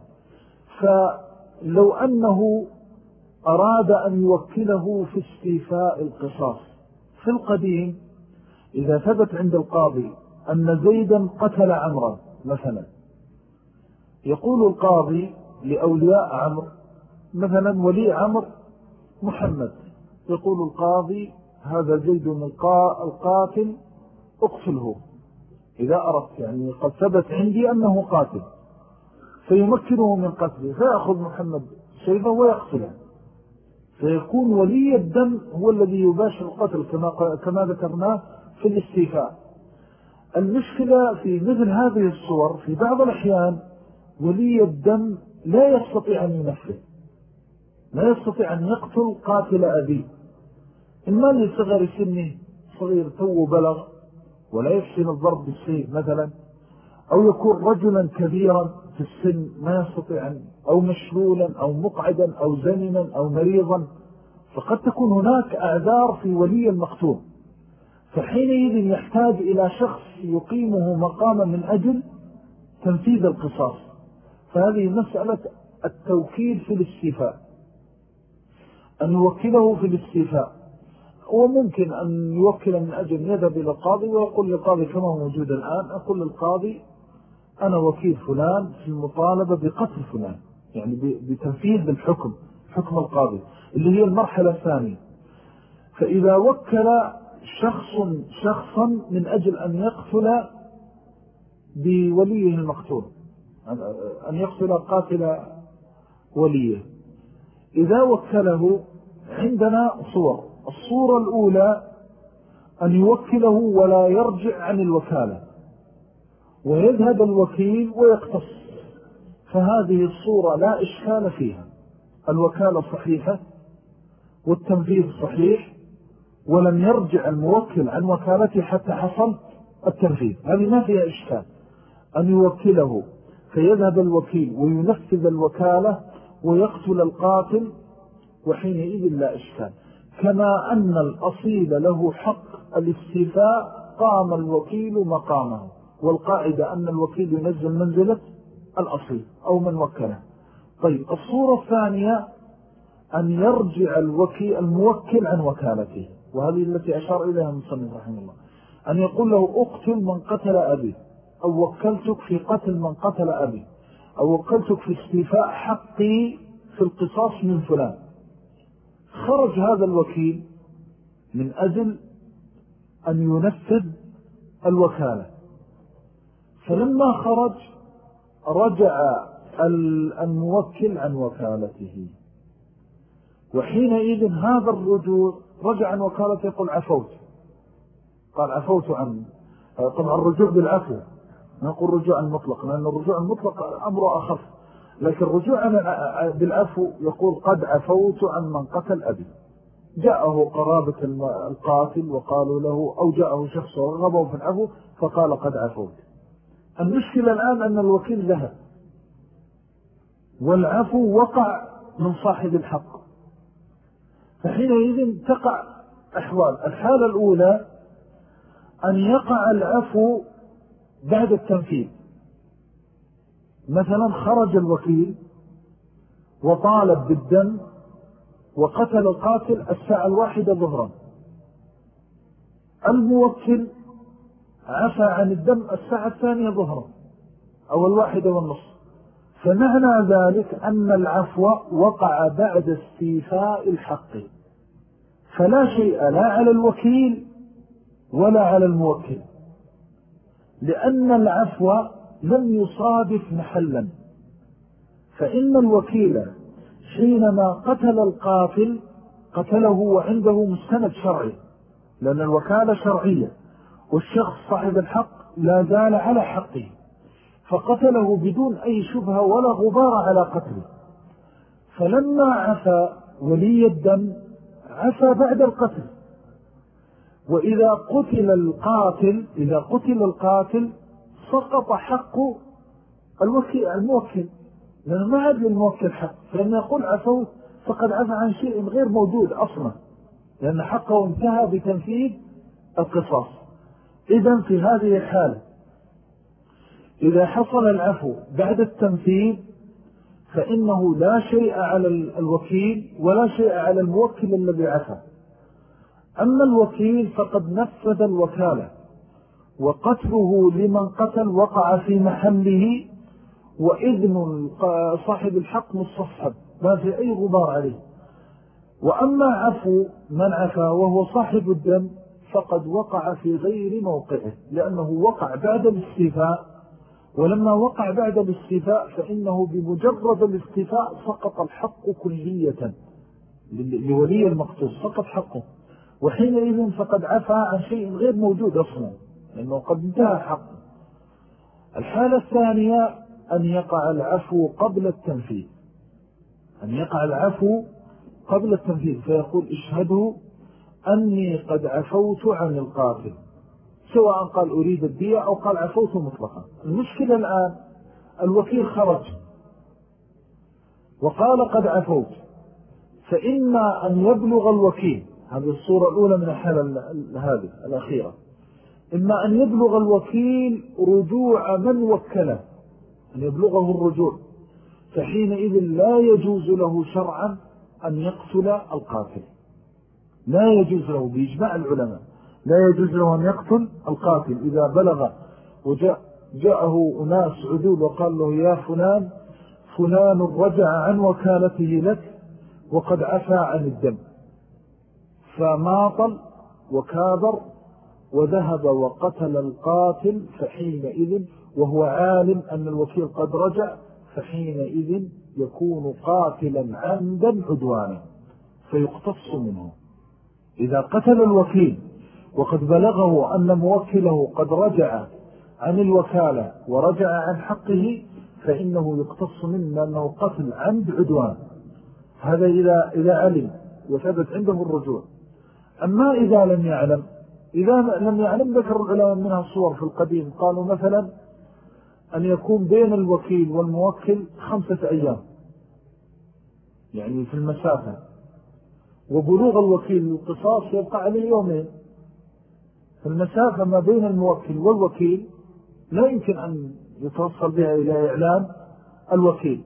فلو أنه أراد أن يوكله في استيفاء القصاص. في القديم إذا ثبت عند القاضي أن زيدا قتل عمرا مثلا يقول القاضي لأولياء عمر مثلا ولي عمر محمد يقول القاضي هذا زيد القاتل أقتله. إذا أردت يعني قد ثبت عندي أنه قاتل فيمكنه من قتله فيأخذ محمد سيفه ويقتله. فيكون ولي الدم هو الذي يباشر القتل كما, كما ذكرناه في الاستيفاء. المشكلة في مثل هذه الصور في بعض الأحيان ولي الدم لا يستطيع أن ينفذ لا يستطيع أن يقتل قاتل أبيه إما لصغر سنه صغير تو بلغ ولا يحسن الضرب بالسيف مثلا أو يكون رجلا كبيرا في السن ما يستطيع أن أو مشلولا أو مقعدا أو زمنا أو مريضا فقد تكون هناك أعذار في ولي المقتول. فحينئذ يحتاج إلى شخص يقيمه مقاما من أجل تنفيذ القصاص. فهذه مسألة التوكيل في الاستيفاء. أن يوكله في الاستيفاء. وممكن أن يوكل من أجل يذهب إلى القاضي ويقول للقاضي كما هو موجود الآن أقول للقاضي أنا وكيل فلان في المطالبة بقتل فلان. يعني بتنفيذ الحكم حكم القاضي اللي هي المرحلة الثانية. فإذا وكل شخص شخصا من أجل أن يقتل بوليه المقتول أن يقتل قاتل وليه. إذا وكله عندنا صور الصورة الأولى أن يوكله ولا يرجع عن الوكالة ويذهب الوكيل ويقتص. فهذه الصورة لا إشكال فيها. الوكالة صحيحة والتنفيذ صحيح ولم يرجع الموكل عن وكالته حتى حصل التنفيذ. هذه ما فيها إشكال. أن يوكله فيذهب الوكيل وينفذ الوكالة ويقتل القاتل وحينئذ لا إشكال. كما أن الأصيل له حق الاستيفاء قام الوكيل مقامه. والقاعدة أن الوكيل ينزل منزلة الأصيل أو من وكله. طيب الصورة الثانية أن يرجع الوكيل الموكل عن وكالته وهذه التي أشار إليها المصنف رحمه الله. أن يقول له أقتل من قتل أبي. أو وكلتك في قتل من قتل أبي. أو وكلتك في استيفاء حقي في القصاص من فلان. خرج هذا الوكيل من أجل أن ينفذ الوكالة. فلما خرج رجع الموكل عن وكالته. وحينئذ هذا الرجوع رجع عن وكالته يقول عفوت. قال عفوت عن طبعا الرجوع بالعفو. نقول رجوع المطلق لأن الرجوع المطلق أمر أخف لكن الرجوع بالعفو يقول قد عفوت عن من قتل أبي. جاءه قرابة القاتل وقالوا له أو جاءه شخص ورغبه في العفو فقال قد عفوت. المشكلة الآن أن الوكيل ذهب. والعفو وقع من صاحب الحق. فحينئذ تقع أحوال. الحالة الأولى أن يقع العفو بعد التنفيذ. مثلا خرج الوكيل وطالب بالدم وقتل القاتل الساعة الواحدة ظهرا. الموكل عفى عن الدم الساعة الثانية ظهرا أو الواحدة والنصف. فمعنى ذلك أن العفو وقع بعد استيفاء الحق. فلا شيء لا على الوكيل ولا على الموكل. لأن العفو لم يصادف محلا. فإن الوكيل حينما قتل القاتل قتله وعنده مستند شرعي. لأن الوكالة شرعية. والشخص صاحب الحق لا زال على حقه فقتله بدون أي شبهة ولا غبار على قتله. فلما عفى ولي الدم عفى بعد القتل. وإذا قتل القاتل إذا قتل القاتل سقط حق الموكل. لأنه ما عاد للموكل حق. فلما يقول عفوت فقد عفى عن شيء غير موجود أصلا. لأن حقه انتهى بتنفيذ القصاص. إذن في هذه الحالة إذا حصل العفو بعد التنفيذ فإنه لا شيء على الوكيل ولا شيء على الموكل الذي عفى. أما الوكيل فقد نفذ الوكالة وقتله لمن قتل وقع في محله وإذن صاحب الحق مستصحب ما في أي غبار عليه. وأما عفو من عفى وهو صاحب الدم فقد وقع في غير موقعه لأنه وقع بعد الاستيفاء. ولما وقع بعد الاستيفاء فإنه بمجرد الاستيفاء سقط الحق كلية لولي المقصود سقط حقه. وحينئذ فقد عفى عن شيء غير موجود أصلا لأنه قد انتهى حقه. الحالة الثانية أن يقع العفو قبل التنفيذ. أن يقع العفو قبل التنفيذ فيقول اشهدوا أني قد عفوت عن القاتل. سواء قال أريد الدية أو قال عفوت مطلقا. المشكلة الآن الوكيل خرج. وقال قد عفوت. فإما أن يبلغ الوكيل. هذه الصورة الأولى من الحالة هذه الأخيرة. إما أن يبلغ الوكيل رجوع من وكله. أن يبلغه الرجوع. فحينئذ لا يجوز له شرعا أن يقتل القاتل. لا يجوز له بإجماع العلماء لا يجوز له أن يقتل القاتل. إذا بلغ وجاء جاءه أناس عدول وقال له يا فلان فلان رجع عن وكالته لك وقد عفى عن الدم. فماطل وكابر وذهب وقتل القاتل فحينئذ وهو عالم أن الوكيل قد رجع فحينئذ يكون قاتلا عمدا عدوانا فيقتص منه. إذا قتل الوكيل وقد بلغه أن موكله قد رجع عن الوكالة ورجع عن حقه فإنه يقتص منه أنه قتل عمد عدوان. هذا إذا, إذا علم وثبت عنده الرجوع. أما إذا لم يعلم إذا لم يعلم ذكر العلماء منها صور في القديم. قالوا مثلا أن يكون بين الوكيل والموكل خمسة أيام. يعني في المسافة. وبلوغ الوكيل القصاص يبقى عليه يومين. فالمسافة ما بين الموكل والوكيل لا يمكن أن يتوصل بها إلى إعلام الوكيل.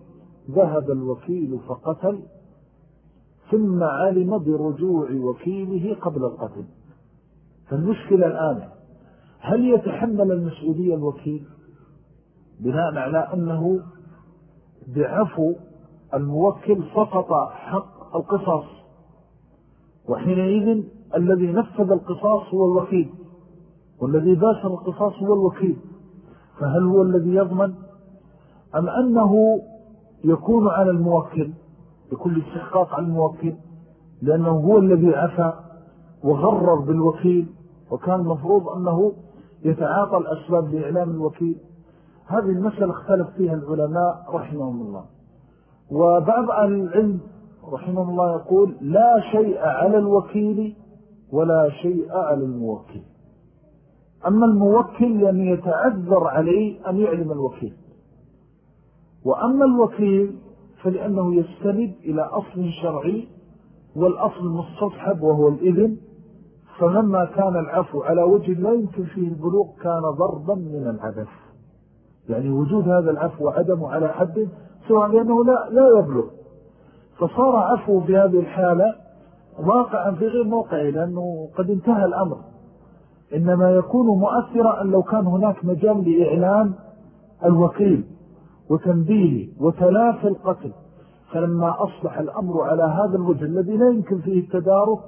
ذهب الوكيل فقتل ثم علم برجوع وكيله قبل القتل. فالمشكلة الآن هل يتحمل المسؤولية الوكيل؟ بناء على أنه بعفو الموكل سقط حق القصاص. وحينئذ الذي نفذ القصاص هو الوكيل والذي باشر القصاص هو الوكيل. فهل هو الذي يضمن أم أنه يكون على الموكل بكل استحقاق على الموكل؟ لأنه هو الذي عفى وغرر بالوكيل وكان مفروض أنه يتعاطى الأسباب لإعلام الوكيل. هذه المسألة اختلف فيها العلماء رحمهم الله. وبعض أهل العلم رحمه الله يقول لا شيء على الوكيل ولا شيء على الموكل. أما الموكل لأن يتعذر عليه أن يعلم الوكيل. وأما الوكيل فلأنه يستند إلى أصل شرعي والأصل المستصحب وهو الإذن فلما كان العفو على وجه لا يمكن فيه البلوغ كان ضربا من العبث يعني وجود هذا العفو وعدمه على حد سواء لأنه لا, لا يبلغ. فصار عفو بهذه الحالة واقعا في غير موقعه لأنه قد انتهى الأمر. إنما يكون مؤثرا لو كان هناك مجال لإعلام الوكيل وتنبيه وتلافي القتل. فلما أصلح الأمر على هذا الوجه الذي لا يمكن فيه التدارك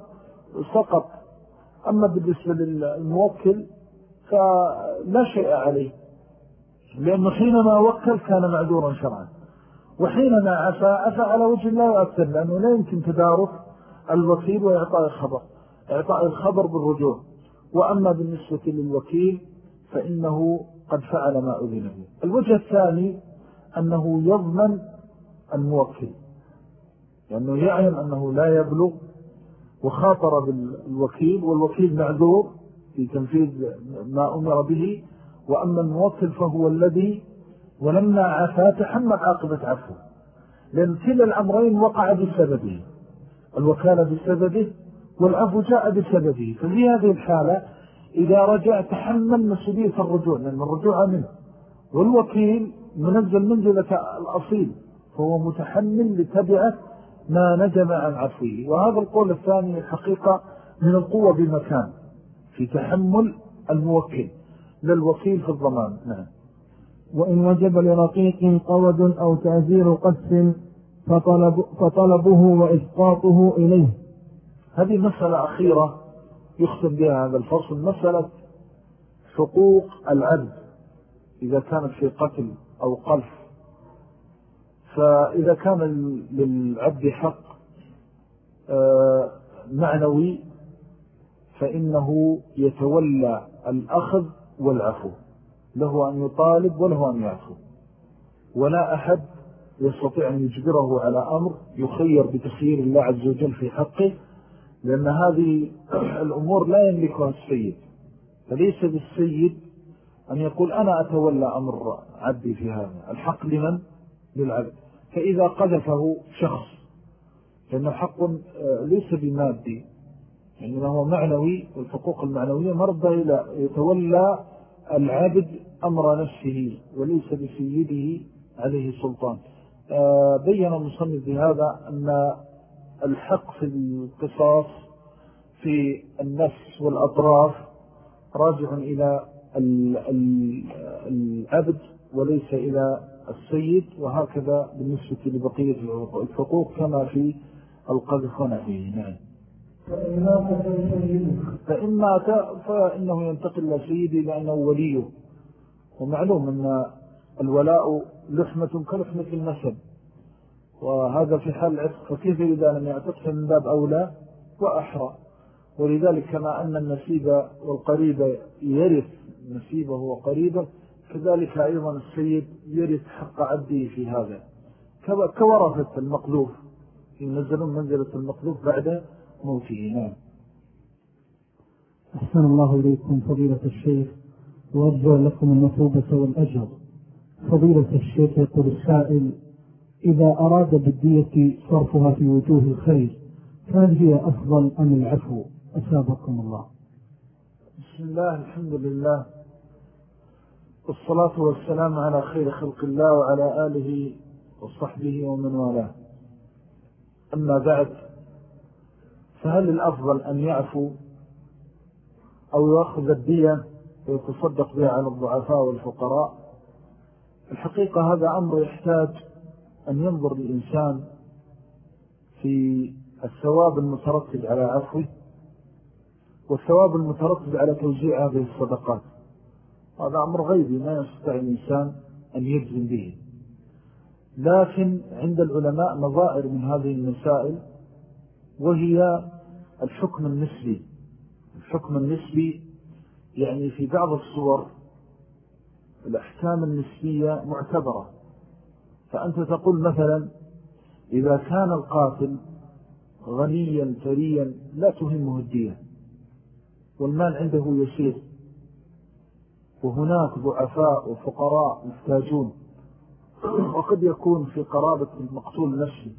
سقط. أما بالنسبة للموكل فلا شيء عليه لأنه حينما وكل كان معذورا شرعا. وحينما عفى عفى على وجه لا يؤثر لأنه لا يمكن تدارك الوكيل وإعطاء الخبر إعطاء الخبر بالرجوع. وأما بالنسبة للوكيل فإنه قد فعل ما أذن به. الوجه الثاني أنه يضمن الموكل. لأنه يعلم أنه لا يبلغ وخاطر بالوكيل والوكيل معذور في تنفيذ ما أمر به. وأما الموكل فهو الذي ولما عفا تحمل عاقبة عفو لأن كلا الأمرين وقع بسببه. الوكالة بسببه والعفو جاء بسببه. ففي هذه الحالة إذا رجع تحمل مسؤولية الرجوع لأن الرجوع منه. والوكيل منزل منزلة الأصيل فهو متحمل لتبعه ما نجم عن عفوه. وهذا القول الثاني الحقيقة من القوة بمكان في تحمل الموكل. للوكيل في الضمان. نعم. وإن وجب لرقيق قود أو تأذير قدس فطلب فطلبه وإسقاطه إليه. هذه مسألة أخيرة يختم بها هذا الفصل مسألة حقوق العبد إذا كانت في قتل أو قلف فإذا كان للعبد حق آه، معنوي فإنه يتولى الأخذ والعفو. له أن يطالب وله أن يعفو. ولا أحد يستطيع أن يجبره على أمر يخير بتخيير الله عز وجل في حقه لأن هذه الأمور لا يملكها السيد. فليس بالسيد أن يقول أنا أتولى أمر عبدي في هذا. الحق لمن؟ للعبد. فإذا قذفه شخص لأنه حق آه، ليس بمادي يعني هو معنوي والحقوق المعنوية مرضى إلى يتولى العبد أمر نفسه وليس بسيده عليه سلطان آه، بين المصنف بهذا أن الحق في القصاص في النفس والأطراف راجع إلى العبد وليس إلى السيد وهكذا بالنسبة لبقية الحقوق كما في القذف ونحيه نعم. فإن مات فإنه ينتقل إلى سيدي لأنه وليه. ومعلوم أن الولاء لحمة كلحمة النسب وهذا في حال العتق فكيف إذا لم يعتقه من باب أولى وأحرى؟ ولذلك كما أن النسيب والقريب يرث نسيبه وقريبه كذلك أيضا السيد يرث حق عبده في هذا. كورثة المقلوف ينزلون منزلة المقلوف بعد موته نعم. أحسن الله إليكم فضيلة الشيخ وأرجو لكم المثوبة والأجر فضيلة الشيخ يقول السائل إذا أراد بالدية صرفها في وجوه الخير فهل هي أفضل أم العفو؟ أسابقكم الله. بسم الله الحمد لله والصلاة والسلام على خير خلق الله وعلى آله وصحبه ومن والاه. أما بعد فهل الأفضل أن يعفو أو يأخذ الدية ويتصدق بها على الضعفاء والفقراء؟ الحقيقة هذا أمر يحتاج أن ينظر الإنسان في الثواب المترتب على عفوه والثواب المترتب على توزيع هذه الصدقات. هذا أمر غيبي ما يستطيع الإنسان أن يجزم به. لكن عند العلماء نظائر من هذه المسائل وهي الحكم النسبي. الحكم النسبي يعني في بعض الصور الأحكام النسبية معتبرة. فأنت تقول مثلا إذا كان القاتل غنيا ثريا لا تهمه الدية والمال عنده يسير وهناك ضعفاء وفقراء محتاجون وقد يكون في قرابة المقتول نفسه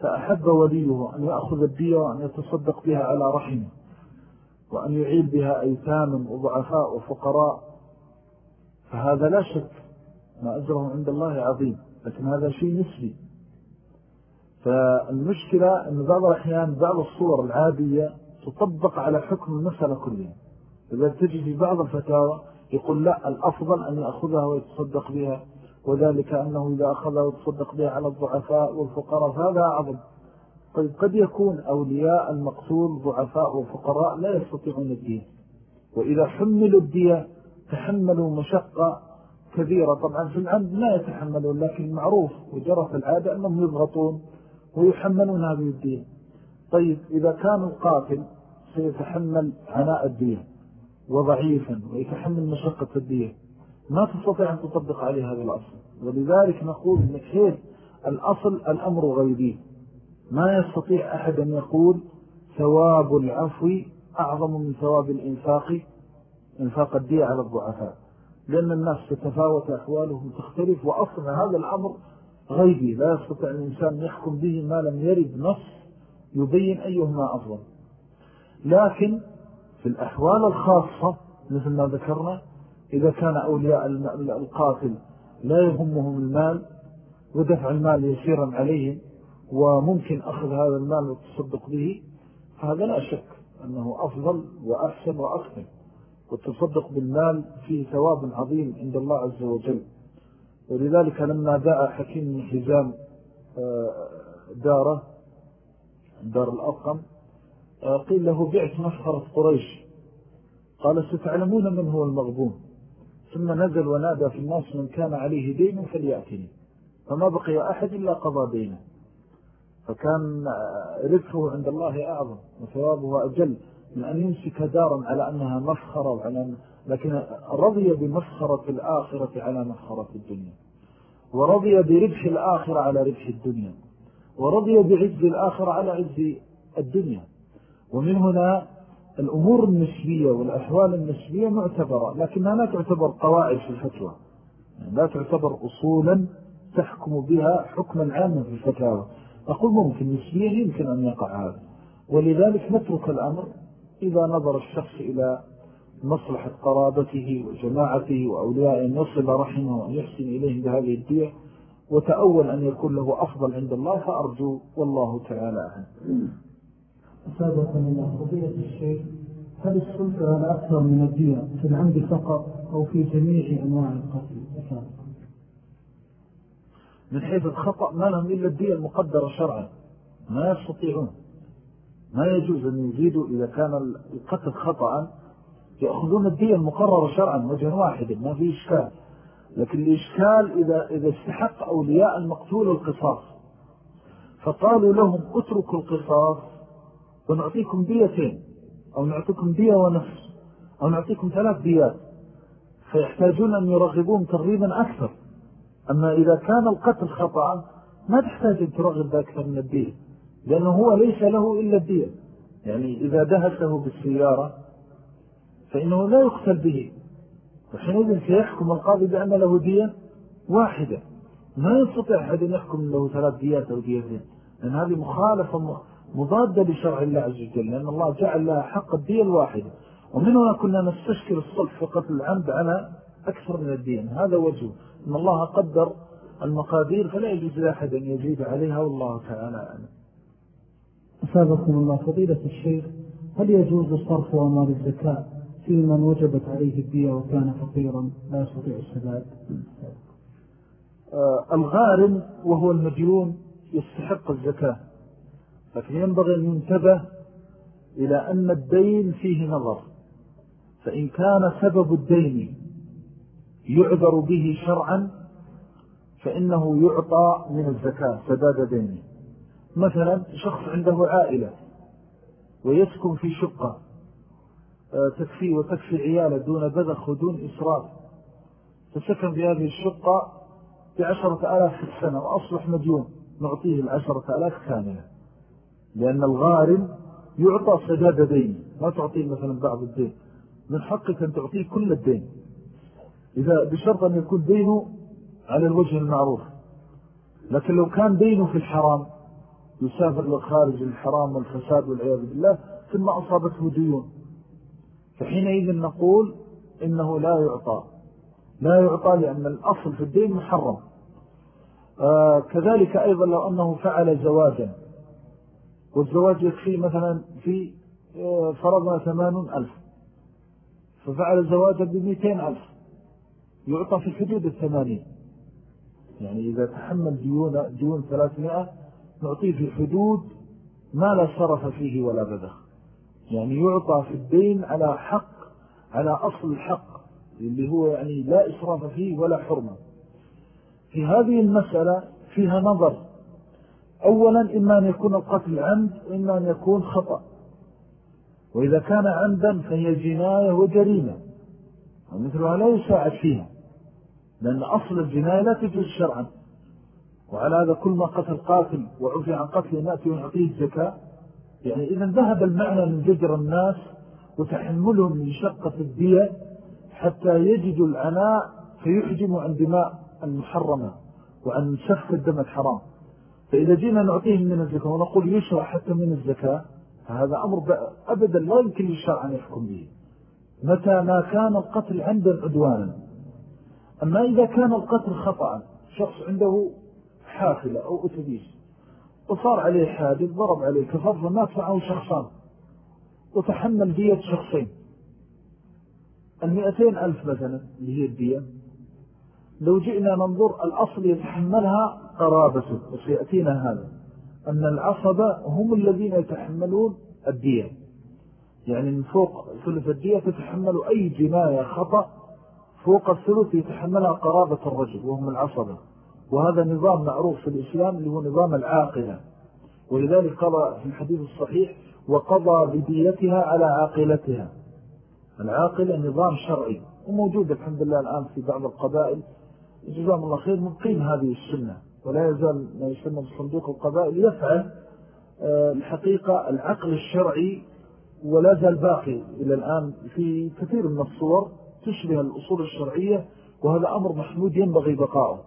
فأحب وليه أن يأخذ الدية وأن يتصدق بها على رحمه وأن يعيد بها أيتاما وضعفاء وفقراء. فهذا لا شك ما أجره عند الله عظيم لكن هذا شيء نسبي. فالمشكلة أن بعض الأحيان بعض الصور العادية تطبق على حكم المسألة كلها. إذا تجي في بعض الفتاوى يقول لا الأفضل أن يأخذها ويتصدق بها. وذلك أنه إذا أخذها ويتصدق بها على الضعفاء والفقراء فهذا أعظم طيب قد يكون أولياء المقتول ضعفاء وفقراء لا يستطيعون الدين. وإذا حملوا الدية تحملوا مشقة كبيرة. طبعا في العمد لا يتحملون لكن معروف وجرت العادة أنهم يضغطون ويحملون هذه الدين طيب إذا كان القاتل سيتحمل عناء الدية وضعيفا ويتحمل مشقة الدية ما تستطيع أن تطبق عليه هذا الأصل. ولذلك نقول من حيث الأصل الأمر غيبي. ما يستطيع أحد أن يقول ثواب العفو أعظم من ثواب الإنفاق إنفاق الدية على الضعفاء. لأن الناس تتفاوت أحوالهم تختلف وأصلا هذا الأمر غيبي. لا يستطيع الإنسان يحكم به ما لم يرد نص يبين أيهما أفضل. لكن في الأحوال الخاصة مثل ما ذكرنا إذا كان أولياء القاتل لا يهمهم المال ودفع المال يسيرا عليهم وممكن أخذ هذا المال والتصدق به فهذا لا شك أنه أفضل وأحسن وأكثر والتصدق بالمال فيه ثواب عظيم عند الله عز وجل. ولذلك لما دعا حكيم من حزام آه، داره دار الأرقم آه، قيل له بعت مفخرة قريش. قال ستعلمون من هو المغبون؟ ثم نزل ونادى في الناس من كان عليه دين فليأتني. فما بقي أحد إلا قضى دينه. فكان رفه عند الله أعظم وثوابه أجل من أن يمسك دارا على أنها مفخرة وعلى لكن رضي بمفخرة الآخرة على مفخرة الدنيا. ورضي بربح الآخرة على ربح الدنيا. ورضي بعز الآخرة على عز الدنيا. ومن هنا الأمور النسبية والأحوال النسبية معتبرة لكنها لا تعتبر قواعد في الفتوى. يعني لا تعتبر أصولا تحكم بها حكما عاما في الفتاوى. أقول ممكن نسبيا يمكن أن يقع هذا. ولذلك نترك الأمر إذا نظر الشخص إلى مصلحة قرابته وجماعته وأولياء أن يصل رحمه وأن يحسن إليهم بهذه الدية وتأول أن يكون له أفضل عند الله فأرجو والله تعالى عنه سابقا إلى قضية الشيء هل السلطة على أكثر من الدية في العمد فقط أو في جميع أنواع القتل؟ من حيث الخطأ ما لهم إلا الدية المقدرة شرعا. ما يستطيعون. ما يجوز أن يزيدوا إذا كان القتل خطأ يأخذون الدية المقررة شرعا وجه واحد ما في إشكال. لكن الإشكال إذا, إذا استحق أولياء المقتول القصاص. فقالوا لهم اتركوا القصاص. ونعطيكم ديتين أو نعطيكم دية ونفس أو نعطيكم ثلاث ديات فيحتاجون أن يرغبون ترغيبا أكثر. أما إذا كان القتل خطأ ما تحتاج أن ترغب بأكثر من الدية لأنه هو ليس له إلا الدية. يعني إذا دهسه بالسيارة فإنه لا يقتل به. وحينئذ سيحكم القاضي بأن له دية واحدة. ما يستطيع أحد أن يحكم له ثلاث ديات أو ديتين لأن هذه مخالفة مضادة لشرع الله عز وجل لأن الله جعل لها حق الدية الواحدة. ومن هنا كنا نستشكل الصلح في قتل العمد على أكثر من الدين. هذا وجه. أن الله قدر المقادير فلا يجوز لأحد أن يزيد عليها والله تعالى أعلم. أسابقكم الله. فضيلة الشيخ هل يجوز صرف أموال الزكاة في من وجبت عليه الدية وكان فقيرا؟ لا يستطيع السداد آه الغارم وهو المجرون يستحق الزكاة. لكن ينبغي أن ينتبه إلى أن الدين فيه نظر. فإن كان سبب الدين يعذر به شرعا فإنه يعطى من الزكاة سداد دينه. مثلا شخص عنده عائلة ويسكن في شقة آه، تكفي وتكفي عياله دون بذخ ودون إسراف. فسكن في هذه الشقة بعشرة آلاف في السنة وأصبح مديون نعطيه العشرة آلاف كاملة. لأن الغارم يعطى سداد دين. ما تعطيه مثلا بعض الدين. من حقك أن تعطيه كل الدين. إذا بشرط أن يكون دينه على الوجه المعروف. لكن لو كان دينه في الحرام يسافر للخارج الحرام والفساد والعياذ بالله ثم أصابته ديون. فحينئذ نقول إنه لا يعطى. لا يعطى لأن الأصل في الدين محرم. آه كذلك أيضا لو أنه فعل زواجا. والزواج يكفي مثلا في آه، فرضنا ثمان ألف. ففعل زواجا بمئتين ألف. يعطى في حدود الثمانين. يعني إذا تحمل ديون, ديون ثلاثمائة نعطيه في حدود ما لا صرف فيه ولا بذخ. يعني يعطى في الدين على حق على أصل الحق اللي هو يعني لا إسراف فيه ولا حرمة. في هذه المسألة فيها نظر. أولا إما أن يكون القتل عمد وإما أن يكون خطأ. وإذا كان عمدا فهي جناية وجريمة ومثلها لا يساعد فيها لأن أصل الجناية لا تجوز شرعا. وعلى هذا كل ما قتل قاتل وعفي عن قتله نأتي ونعطيه الزكاة يعني إذا ذهب المعنى من زجر الناس وتحملهم من شقة الدية حتى يجدوا العناء فيحجموا عن دماء المحرمة وعن سفك الدم الحرام. فإذا جينا نعطيهم من الزكاة ونقول يشرع حتى من الزكاة فهذا أمر أبدا لا يمكن للشرع أن يحكم به. متى ما كان القتل عندا عدوانا أما إذا كان القتل خطأ شخص عنده حافلة أو أتبيس وصار عليه حادث ضرب عليه كفر فمات معه شخصان وتحمل دية شخصين. المئتين ألف مثلا اللي هي الدية. لو جئنا ننظر الأصل يتحملها قرابته وسيأتينا هذا؟ أن العصبة هم الذين يتحملون الدية. يعني من فوق ثلث الدية تتحمل أي جناية خطأ فوق الثلث يتحملها قرابة الرجل وهم العصبة وهذا نظام معروف في الإسلام اللي هو نظام العاقلة. ولذلك قضى في الحديث الصحيح وقضى بديتها على عاقلتها. العاقلة نظام شرعي وموجود الحمد لله الآن في بعض القبائل. جزاهم الله خير مقيم هذه السنة. ولا يزال ما يسمى بصندوق القبائل يفعل آه، الحقيقة العقل الشرعي ولا زال باقي إلى الآن في كثير من الصور تشبه الأصول الشرعية وهذا أمر محمود ينبغي بقاؤه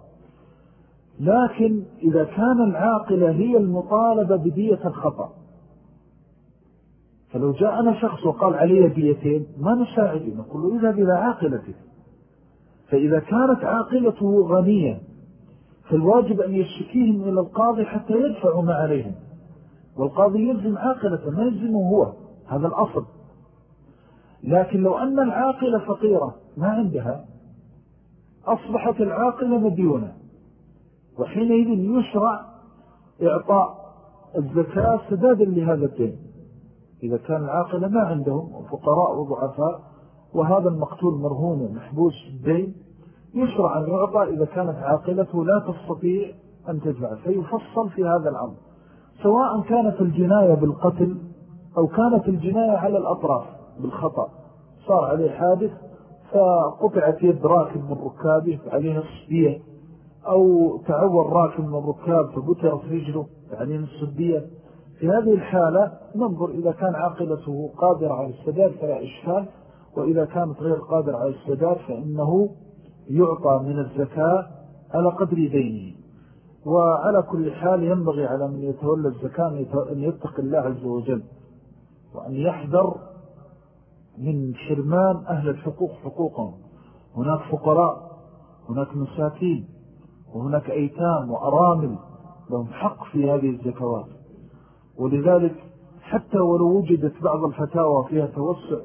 لكن إذا كان العاقلة هي المطالبة بدية الخطأ فلو جاءنا شخص وقال علي ديتين ما نساعد نقول له إذا بلا عاقلتك. فإذا كانت عاقلته غنية فالواجب أن يشكيهم إلى القاضي حتى يدفعوا ما عليهم. والقاضي يلزم عاقلته ما يلزمه هو هذا الأصل. لكن لو أن العاقلة فقيرة ما عندها؟ أصبحت العاقلة مديونة. وحينئذ يشرع إعطاء الزكاة سدادا لهذا الدين. إذا كان العاقلة ما عندهم فقراء وضعفاء وهذا المقتول مرهون ومحبوس الدين يشرع يعطى إذا كانت عاقلته لا تستطيع أن تدفع فيفصل في هذا الأمر. سواء كانت الجناية بالقتل أو كانت الجناية على الأطراف بالخطأ. صار عليه حادث فقطعت يد راكب من ركابه عليها الصبية أو تعور راكب من الركاب فبترت رجله عليها الصبية. في هذه الحالة ننظر إذا كان عاقلته قادر على السداد فلا إشكال وإذا كانت غير قادر على السداد فإنه يعطى من الزكاة على قدر دينه. وعلى كل حال ينبغي على من يتولى الزكاة أن يتق الله عز وجل وأن يحذر من حرمان أهل الحقوق حقوقهم. هناك فقراء هناك مساكين وهناك أيتام وأرامل لهم حق في هذه الزكوات. ولذلك حتى ولو وجدت بعض الفتاوى فيها توسع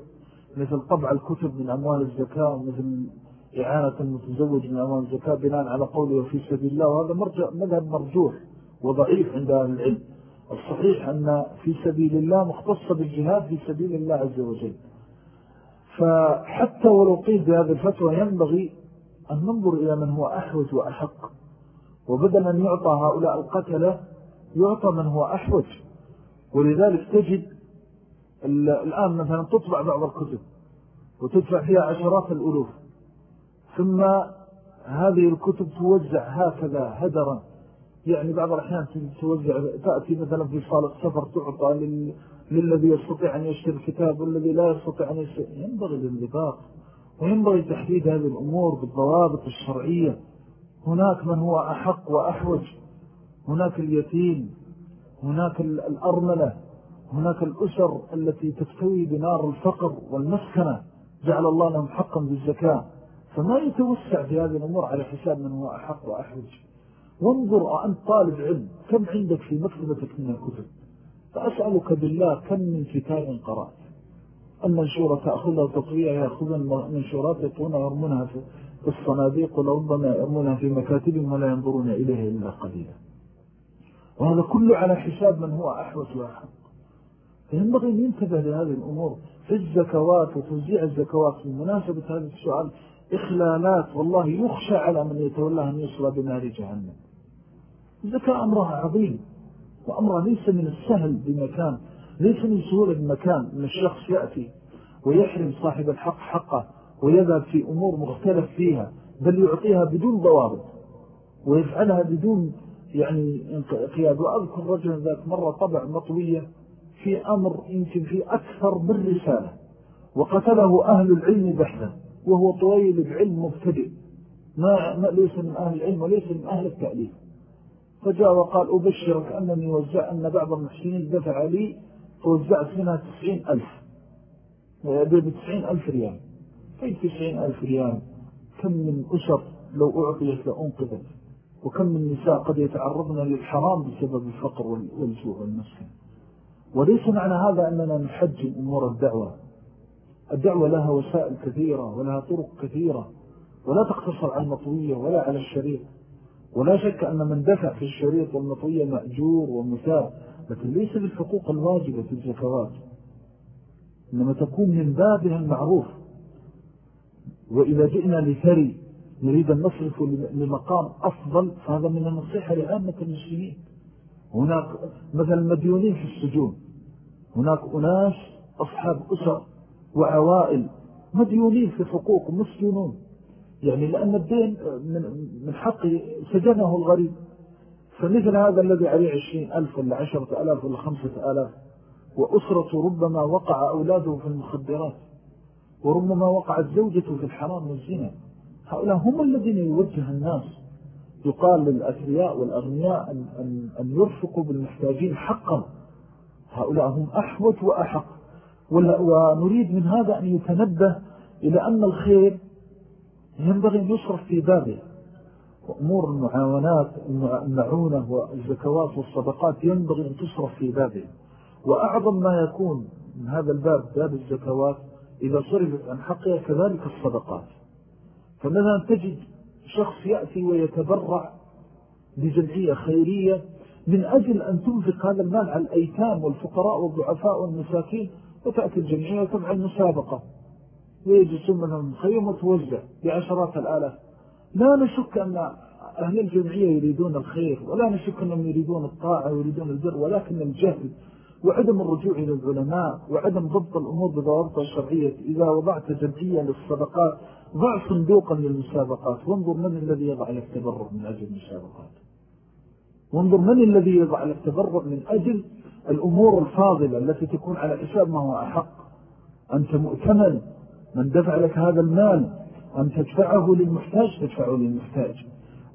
مثل طبع الكتب من أموال الزكاة ومثل إعانة المتزوج من أموال الزكاة بناء على قوله في سبيل الله وهذا مرجع مذهب مرجوح وضعيف عند أهل العلم. الصحيح أن في سبيل الله مختصة بالجهاد في سبيل الله عز وجل. فحتى ولو قيل بهذه الفتوى ينبغي أن ننظر إلى من هو أحوج وأحق. وبدل أن يعطى هؤلاء القتلة يعطى من هو أحوج. ولذلك تجد الآن مثلا تطبع بعض الكتب وتدفع فيها عشرات الألوف. ثم هذه الكتب توزع هكذا هدرا. يعني بعض الأحيان توزع تأتي مثلا في صالة سفر تعطى لل... للذي يستطيع أن يشتري الكتاب والذي لا يستطيع أن يشتري. ينبغي الانضباط وينبغي تحديد هذه الأمور بالضوابط الشرعية. هناك من هو أحق وأحوج. هناك اليتيم هناك الأرملة هناك الأسر التي تستوي بنار الفقر والمسكنة. جعل الله لهم حقا بالزكاة. فما يتوسع في هذه الأمور على حساب من هو أحق وأحوج. وانظر أنت طالب علم كم عندك في مكتبتك من الكتب؟ فأسألك بالله كم من كتاب قرأت. المنشورة تأخذها تطويع يأخذ المنشورات يطونها يرمونها في الصناديق ولربما يرمونها في مكاتبهم ولا ينظرون إليها إلا قليلا. وهذا كله على حساب من هو أحوث وأحب فينبغي أن ينتبه لهذه الأمور. في الزكوات وتوزيع الزكوات في مناسبة هذا السؤال إخلالات والله يخشى على من يتولى أن يصل بنار جهنم. الزكاة أمرها عظيم وأمرها ليس من السهل بمكان ليس من سهولة المكان أن الشخص يأتي ويحرم صاحب الحق حقه ويذهب في أمور مختلف فيها بل يعطيها بدون ضوابط ويفعلها بدون يعني قياد وأذكر رجلا ذات مرة طبع مطوية في أمر يمكن في أكثر من رسالة وقتله أهل العلم بحثا. وهو طويل بعلم مبتدئ. ما, ليس من أهل العلم وليس من أهل التأليف. فجاء وقال أبشرك أنني وزع أن بعض المحسنين دفع لي فوزعت منها تسعين ألف. بتسعين ألف ريال. كيف تسعين ألف ريال. كم من أسر لو أعطيت لأنقذت. وكم من نساء قد يتعرضن للحرام بسبب الفقر والجوع والمسكن. وليس معنى هذا أننا نحجم أمور الدعوة. الدعوة لها وسائل كثيرة ولها طرق كثيرة ولا تقتصر على المطوية ولا على الشريط ولا شك أن من دفع في الشريط والمطوية مأجور ومثاب لكن ليس بالحقوق الواجبة في الزكوات إنما تكون من بابها المعروف. وإذا جئنا لثري نريد أن نصرف لمقام أفضل فهذا من النصيحة لعامة المسلمين. هناك مثلا مديونين في السجون هناك أناس أصحاب أسر وعوائل مديونين في حقوق مسجونون يعني لأن الدين من حق سجنه الغريب. فمثل هذا الذي عليه عشرين ألف ولا عشرة ألاف ولا خمسة ألاف. وأسرة ربما وقع أولاده في المخدرات. وربما وقعت زوجته في الحرام والزنا. هؤلاء هم الذين يوجه الناس. يقال للأثرياء والأغنياء أن, أن, أن يرفقوا بالمحتاجين حقا. هؤلاء هم أحوج وأحق. ونريد من هذا أن يتنبه إلى أن الخير ينبغي أن يصرف في بابه. وأمور المعاونات المعونة والزكوات والصدقات ينبغي أن تصرف في بابه. وأعظم ما يكون من هذا الباب باب الزكوات إذا صرفت عن حقها كذلك الصدقات. فمثلا تجد شخص يأتي ويتبرع بجمعية خيرية من أجل أن تنفق هذا المال على الأيتام والفقراء والضعفاء والمساكين وتأتي الجمعية وتبع المسابقة ويجلسون من المخيم وتوزع بعشرات الآلاف. لا نشك أن أهل الجمعية يريدون الخير ولا نشك أنهم يريدون الطاعة ويريدون البر ولكن الجهل وعدم الرجوع إلى العلماء وعدم ضبط الأمور بضوابطها الشرعية. إذا وضعت جمعية للصدقات ضع صندوقا للمسابقات. وانظر من الذي يضع لك تبرع من أجل المسابقات. وانظر من الذي يضع لك تبرع من أجل الأمور الفاضلة التي تكون على حساب ما هو أحق. أنت مؤتمن من دفع لك هذا المال أن تدفعه للمحتاج تدفعه للمحتاج.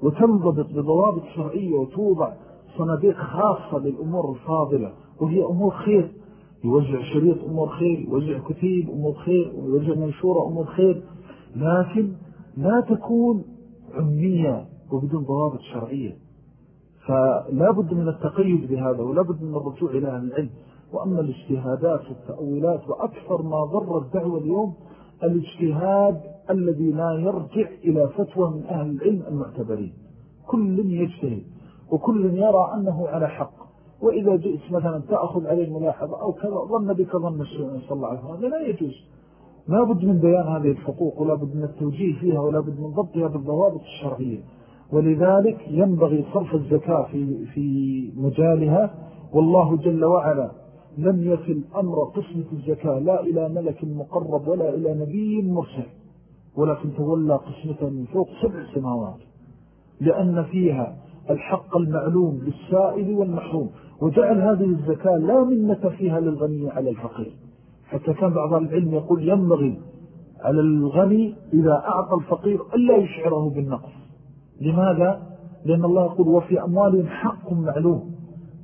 وتنضبط بضوابط شرعية وتوضع صناديق خاصة للأمور الفاضلة وهي أمور خير. يوزع شريط أمور خير يوزع كتيب أمور خير ويوزع منشورة أمور خير. لكن لا تكون عمية وبدون ضوابط شرعية. فلا بد من التقيد بهذا ولا بد من الرجوع إلى العلم. وأما الاجتهادات والتأويلات وأكثر ما ضر الدعوة اليوم الاجتهاد الذي لا يرجع إلى فتوى من أهل العلم المعتبرين. كل يجتهد وكل يرى أنه على حق. وإذا جئت مثلا تأخذ عليه ملاحظة أو كذا ظن بك ظن السوء صلى الله عليه وسلم. لا يجوز. لا بد من بيان هذه الحقوق ولا بد من التوجيه فيها ولا بد من ضبطها بالضوابط الشرعية. ولذلك ينبغي صرف الزكاة في, في مجالها. والله جل وعلا لم يصل أمر قسمة الزكاة لا إلى ملك مقرب ولا إلى نبي مرسل ولكن تولى قسمة من فوق سبع سماوات لأن فيها الحق المعلوم للسائل والمحروم. وجعل هذه الزكاة لا منة فيها للغني على الفقير. حتى كان بعض العلم يقول ينبغي على الغني إذا أعطى الفقير ألا يشعره بالنقص. لماذا؟ لأن الله يقول وفي أموالهم حق معلوم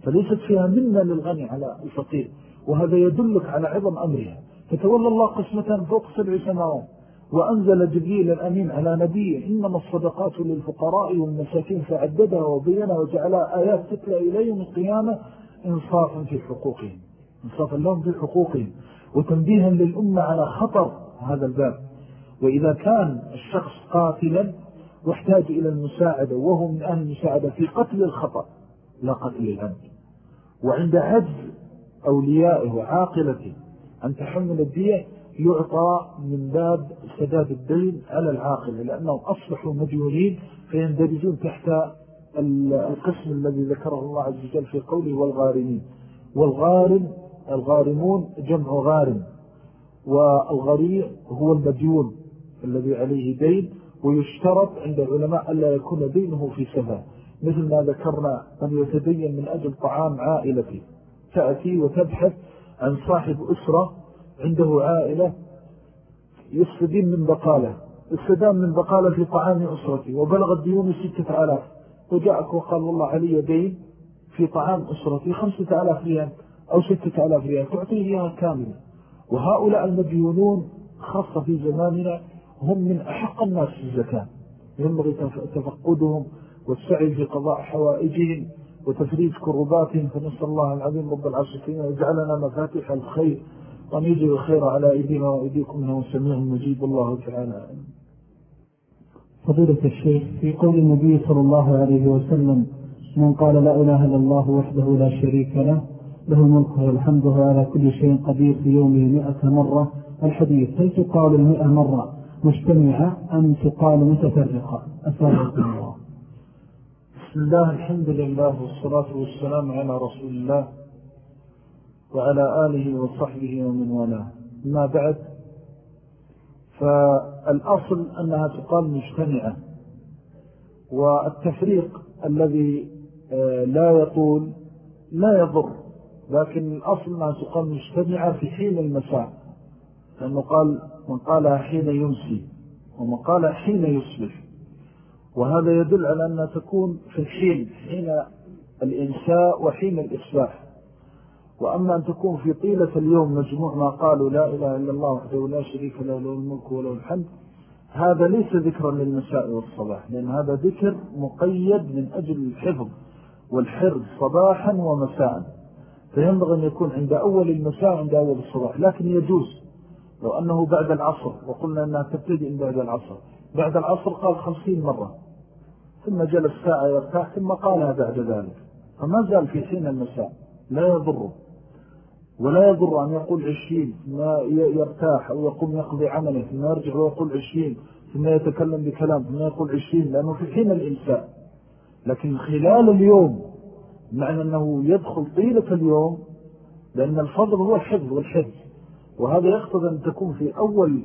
فليست فيها منة للغني على الفقير وهذا يدلك على عظم أمرها فتولى الله قسمة فوق سبع سماوات وأنزل جبريل الأمين على نبيه إنما الصدقات للفقراء والمساكين فعددها وبينها وجعلها آيات تتلى إليهم القيامة إنصافا في حقوقهم إنصافا لهم في حقوقهم وتنبيها للأمة على خطر هذا الباب وإذا كان الشخص قاتلا واحتاج إلى المساعدة وهو من أهل المساعدة في قتل الخطأ لا قتل العمد وعند عجز أوليائه وعاقلته أن تحمل الدية يعطى من باب سداد الدين على العاقل لأنهم أصبحوا مديونين فيندرجون تحت القسم الذي ذكره الله عز وجل في قوله والغارمين. والغارم الغارمون جمع غارم والغريع هو المديون الذي عليه دين ويشترط عند العلماء ألا يكون دينه في سفة مثل ما ذكرنا أن يتدين من أجل طعام عائلته. تأتي وتبحث عن صاحب أسرة عنده عائلة يستدين من بقالة. استدام من بقالة في طعام أسرتي وبلغ الديون ستة آلاف. وجاءك وقال والله علي دين في طعام أسرتي خمسة آلاف ريال أو ستة آلاف ريال تعطيه إياها كاملة. وهؤلاء المديونون خاصة في زماننا هم من أحق الناس الزكاة. ينبغي تفقدهم والسعي في قضاء حوائجهم وتفريج كرباتهم فنسأل الله العظيم رب العالمين يجعلنا مفاتيح الخير وأن يجب الخير على أيدينا وأيديكم إنه سميع مجيب. الله تعالى فضيلة الشيخ في قول النبي صلى الله عليه وسلم من قال لا إله إلا الله وحده لا شريك له له الملك والحمد على كل شيء قدير في يومه مئة مرة الحديث هل تقال المئة مرة مجتمعة أم تقال متفرقة؟ أسألكم الله. بسم الله الحمد لله والصلاة والسلام على رسول الله وعلى آله وصحبه ومن والاه. ما بعد فالأصل أنها تقال مجتمعة والتفريق الذي آه، لا يطول لا يضر لكن الأصل أنها تقال مجتمعة في حين المساء. لأنه قال من قالها حين يمسي ومن قالها حين يصبح. وهذا يدل على أنها تكون في الحين حين الإنساء وحين الإصباح. وأما أن تكون في طيلة اليوم مجموع ما قالوا لا إله إلا الله وحده لا شريك له له الملك وله الحمد هذا ليس ذكرا للمساء والصباح لأن هذا ذكر مقيد من أجل الحفظ والحرز صباحا ومساء. فينبغي أن يكون عند أول المساء عند أول الصباح لكن يجوز. لو أنه بعد العصر وقلنا أنها تبتدئ بعد العصر. بعد العصر قال خمسين مرة. ثم جلس ساعة يرتاح ثم قالها بعد ذلك. فما زال في حين المساء. لا يضره ولا يضر أن يقول عشرين ثم يرتاح أو يقوم يقضي عمله ثم يرجع ويقول عشرين ثم يتكلم بكلام ثم يقول عشرين لأنه في حين الإنساء. لكن خلال اليوم معنى أنه يدخل طيلة اليوم لأن الفضل هو الحفظ والحفظ. وهذا يقتضي أن تكون في أول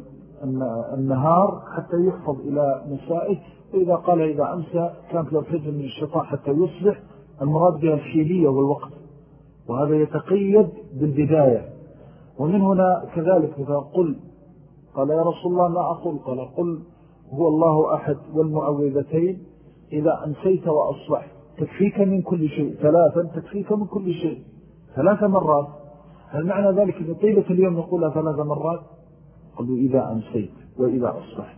النهار حتى يحفظ إلى مسائه وإذا قال إذا أمسى كانت له حفظ من الشيطان حتى يصبح. المراد بها الحيلية والوقت. وهذا يتقيد بالبداية. ومن هنا كذلك إذا قل قال يا رسول الله ما أقول؟ قال قل هو الله أحد والمعوذتين. إذا أنسيت وأصبحت تكفيك من كل شيء. ثلاثا تكفيك من كل شيء. ثلاث مرات. هل معنى ذلك أن طيلة اليوم نقولها ثلاث مرات؟ قالوا إذا أمسيت وإذا أصبحت.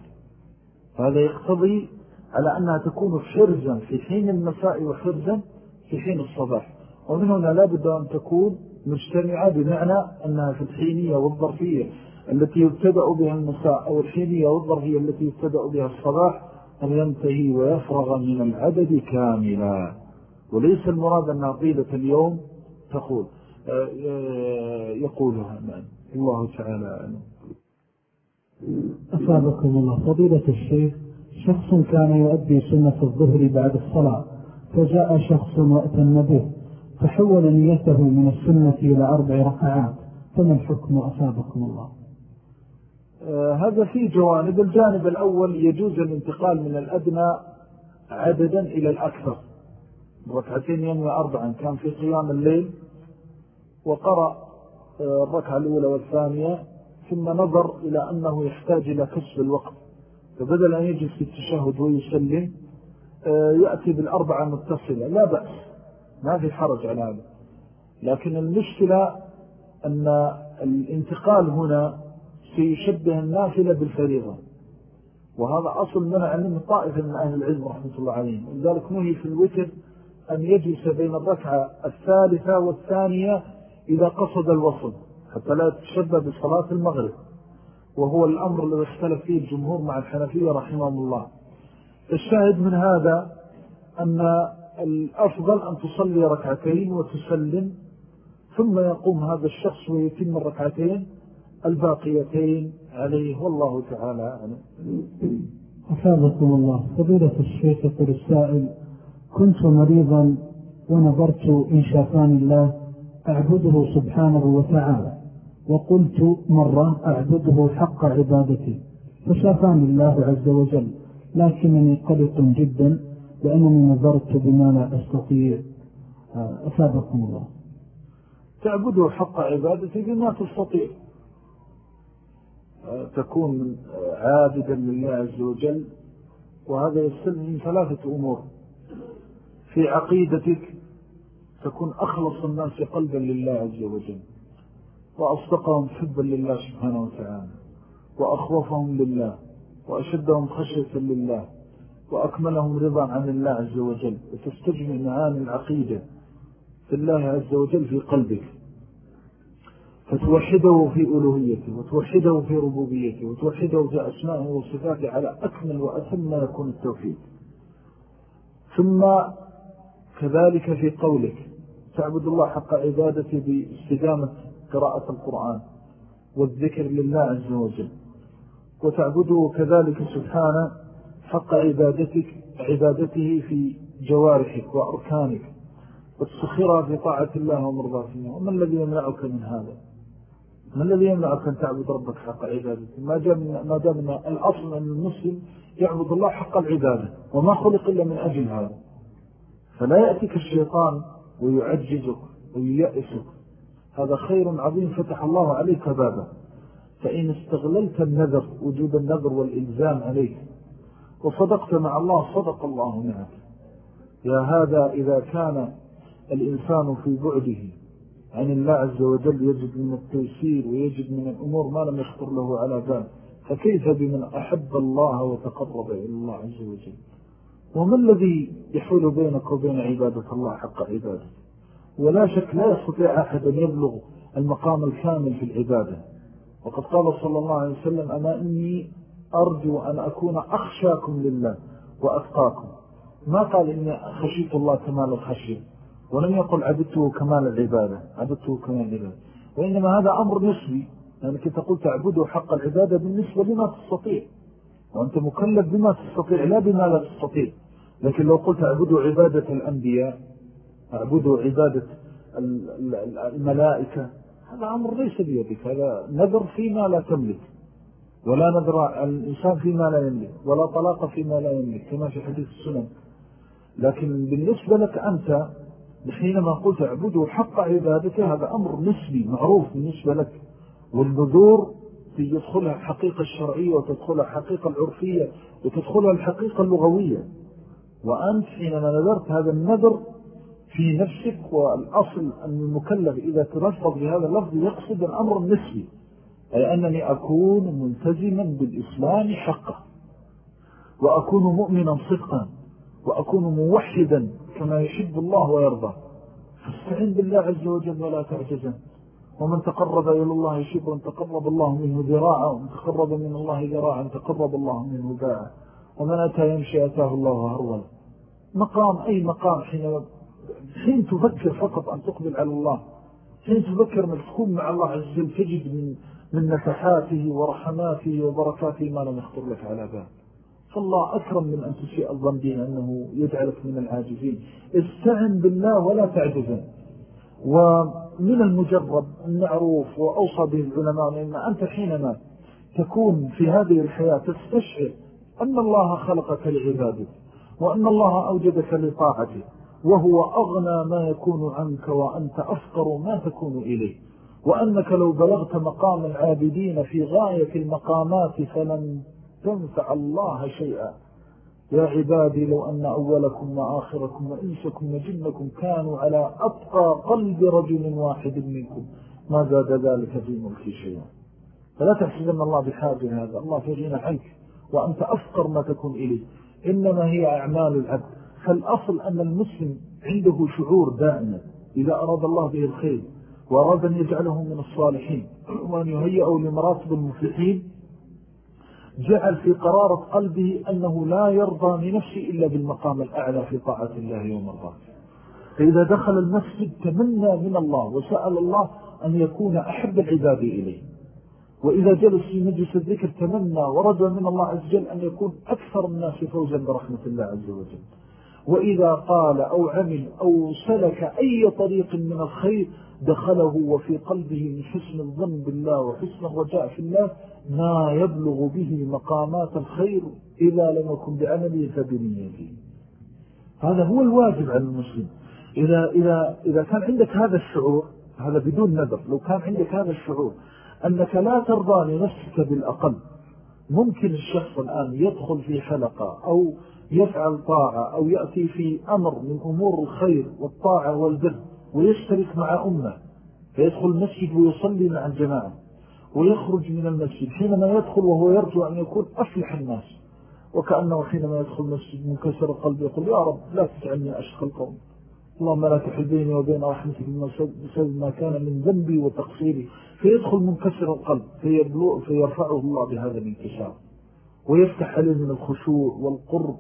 هذا يقتضي على أنها تكون حرزا في حين المساء وحرزا في حين الصباح. ومن هنا لابد أن تكون مجتمعة بمعنى أنها في الحينية والظرفية التي يبتدأ بها المساء أو الحينية والظرفية التي يبتدأ بها الصباح أن ينتهي ويفرغ من العدد كاملا. وليس المراد أنها طيلة اليوم تقول. يقولها نعم الله تعالى أصابكم الله. فضيلة الشيخ شخص كان يؤدي سنة الظهر بعد الصلاة فجاء شخص وأتم به فحول نيته من السنة إلى أربع ركعات فما الحكم؟ أصابكم الله. آه هذا في جوانب. الجانب الأول يجوز الانتقال من الأدنى عددا إلى الأكثر. ركعتين يوم أربعا. كان في قيام الليل وقرأ آه الركعة الأولى والثانية ثم نظر إلى أنه يحتاج إلى كسب الوقت. فبدل أن يجلس في التشهد ويسلم آه يأتي بالأربعة متصلة. لا بأس ما في حرج على هذا. لكن المشكلة أن الانتقال هنا سيشبه النافلة بالفريضة. وهذا أصل منع منه طائفة من أهل العلم رحمة الله عليهم. ولذلك نهي في الوتر أن يجلس بين الركعة الثالثة والثانية إذا قصد الوصل حتى لا تشبه بصلاة المغرب. وهو الأمر الذي اختلف فيه الجمهور مع الحنفية رحمهم الله. الشاهد من هذا أن الأفضل أن تصلي ركعتين وتسلم ثم يقوم هذا الشخص ويتم الركعتين الباقيتين عليه. والله تعالى أعلم. أفادكم الله. فضيلة الشيخ يقول السائل كنت مريضا ونظرت إن شافاني الله أعبده سبحانه وتعالى. وقلت مرة أعبده حق عبادتي. فشافاني الله عز وجل. لكنني قلق جدا لأنني نظرت بما لا أستطيع. أفادكم الله. تعبده حق عبادتي بما تستطيع. تكون عابدا لله عز وجل. وهذا يستلزم ثلاثة أمور. في عقيدتك تكون أخلص الناس قلبا لله عز وجل وأصدقهم حبا لله سبحانه وتعالى وأخوفهم لله وأشدهم خشية لله وأكملهم رضا عن الله عز وجل وتستجمع معاني العقيدة في الله عز وجل في قلبك. فتوحده في ألوهيته وتوحده في ربوبيته وتوحده في أسمائه وصفاته على أكمل وأتم ما يكون التوحيد. ثم كذلك في قولك تعبد الله حق عبادته باستدامة قراءة القرآن والذكر لله عز وجل. وتعبده كذلك سبحانه حق عبادتك عبادته في جوارحك وأركانك. وتسخرها في طاعة الله ومرضاته. وما الذي يمنعك من هذا؟ ما الذي يمنعك أن تعبد ربك حق عبادته ما دام ما دام الأصل أن المسلم يعبد الله حق العبادة. وما خلق إلا من أجل هذا. فلا يأتيك الشيطان ويعجزك وييأسك. هذا خير عظيم فتح الله عليك بابا فإن استغللت النذر وجود النذر والإلزام عليك وصدقت مع الله صدق الله معك. يا هذا إذا كان الإنسان في بعده عن الله عز وجل يجد من التيسير ويجد من الأمور ما لم يخطر له على بال. فكيف بمن أحب الله وتقرب إلى الله عز وجل؟ وما الذي يحول بينك وبين عبادة الله حق عبادة؟ ولا شك لا يستطيع أحد أن يبلغ المقام الكامل في العبادة. وقد قال صلى الله عليه وسلم أما إني أرجو أن أكون أخشاكم لله وأتقاكم. ما قال إني خشيت الله كمال الخشية؟ ولم يقل عبدته كمال العبادة عبدته كمال العبادة. وإنما هذا أمر نسبي لأنك تقول تعبده حق العبادة بالنسبة لما تستطيع. وأنت مكلف بما تستطيع لا بما لا تستطيع. لكن لو قلت أعبده عبادة الأنبياء أعبده عبادة الملائكة هذا أمر ليس بيدك هذا نذر فيما لا تملك. ولا نذر الإنسان فيما لا يملك ولا طلاق فيما لا يملك كما في حديث السنن. لكن بالنسبة لك أنت حينما قلت اعبده حق عبادته هذا أمر نسبي معروف بالنسبة لك. والبذور يدخلها الحقيقة الشرعية وتدخلها الحقيقة العرفية وتدخلها الحقيقة اللغوية. وأنت حينما نذرت هذا النذر في نفسك والأصل أن المكلف إذا ترفض بهذا اللفظ يقصد الأمر النسبي أي أنني أكون ملتزما بالإسلام حقا وأكون مؤمنا صدقا وأكون موحدا كما يحب الله ويرضى. فاستعن بالله عز وجل ولا تعجزا ومن تقرب إلى الله شبرا تقرب الله منه ذراعا ومن تقرب من الله ذراعا تقرب الله منه باعا ومن أتى يمشي أتاه الله هرولا مقام أي مقام حين, حين تفكر فقط أن تقبل على الله حين تفكر أن تكون مع الله عز وجل تجد من, من نفحاته ورحماته وبركاته ما لم يخطر لك على بال. فالله أكرم من أن تشيء الظن به أنه يجعلك من العاجزين. استعن بالله ولا تعجزا ومن المجرب المعروف وأوصى به العلماء لأن أنت حينما تكون في هذه الحياة تستشعر أن الله خلقك لعباده. وأن الله أوجدك لطاعته وهو أغنى ما يكون عنك وأنت أفقر ما تكون إليه. وأنك لو بلغت مقام العابدين في غاية المقامات فلن تنفع الله شيئا. يا عبادي لو أن أولكم وآخركم وإنسكم وجنكم كانوا على أبقى قلب رجل واحد منكم ما زاد ذلك في ملك شيئا. فلا تحسب أن الله بحاجة هذا الله فجينا عنك وأنت أفقر ما تكون إليه. إنما هي أعمال العبد فالأصل أن المسلم عنده شعور دائما إذا أراد الله به الخير وأراد أن يجعله من الصالحين وأن يهيئه لمراتب المفلحين جعل في قرارة قلبه أنه لا يرضى لنفسه إلا بالمقام الأعلى في طاعة الله ومرضاه فإذا دخل المسجد تمنى من الله وسأل الله أن يكون أحب العباد إليه. وإذا جلس في مجلس الذكر تمنى ورد من الله عز وجل أن يكون أكثر الناس فوزا برحمة الله عز وجل. وإذا قال أو عمل أو سلك أي طريق من الخير دخله وفي قلبه من حسن الظن بالله وحسن الرجاء في الله ما يبلغ به مقامات الخير إذا لم يكن بعمله فبنيته. هذا هو الواجب على المسلم. إذا, إذا, إذا كان عندك هذا الشعور هذا بدون نذر لو كان عندك هذا الشعور أنك لا ترضى لنفسك بالأقل. ممكن الشخص الآن يدخل في حلقة أو يفعل طاعة أو يأتي في أمر من أمور الخير والطاعة والبر ويشترك مع أمة. فيدخل المسجد ويصلي مع الجماعة ويخرج من المسجد. حينما يدخل وهو يرجو أن يكون أفلح الناس. وكأنه حينما يدخل المسجد منكسر القلب يقول يا رب لا تجعلني أشخ القوم اللهم لا تحل بيني وبين رحمتك بسبب ما كان من ذنبي وتقصيري. فيدخل منكسر القلب فيرفعه الله بهذا الانكسار. ويفتح عليه من الخشوع والقرب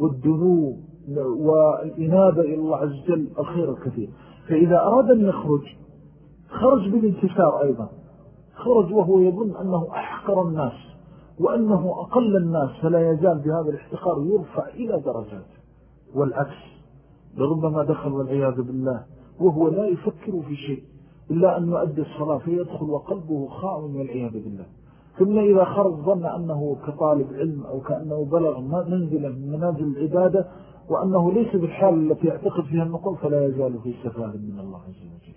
والدنو والإنابة إلى الله عز وجل الخير الكثير. فإذا أراد أن يخرج خرج بالانكسار أيضا. خرج وهو يظن أنه أحقر الناس وأنه أقل الناس فلا يزال بهذا الاحتقار يرفع إلى درجات. والعكس. لربما دخل والعياذ بالله وهو لا يفكر في شيء إلا أن يؤدي الصلاة فيدخل وقلبه خاء والعياذ بالله. ثم إذا خرج ظن أنه كطالب علم أو كأنه بلغ منزلا من منازل العبادة وأنه ليس بالحال التي يعتقد فيها النقول فلا يزال في سفاه من الله عز وجل.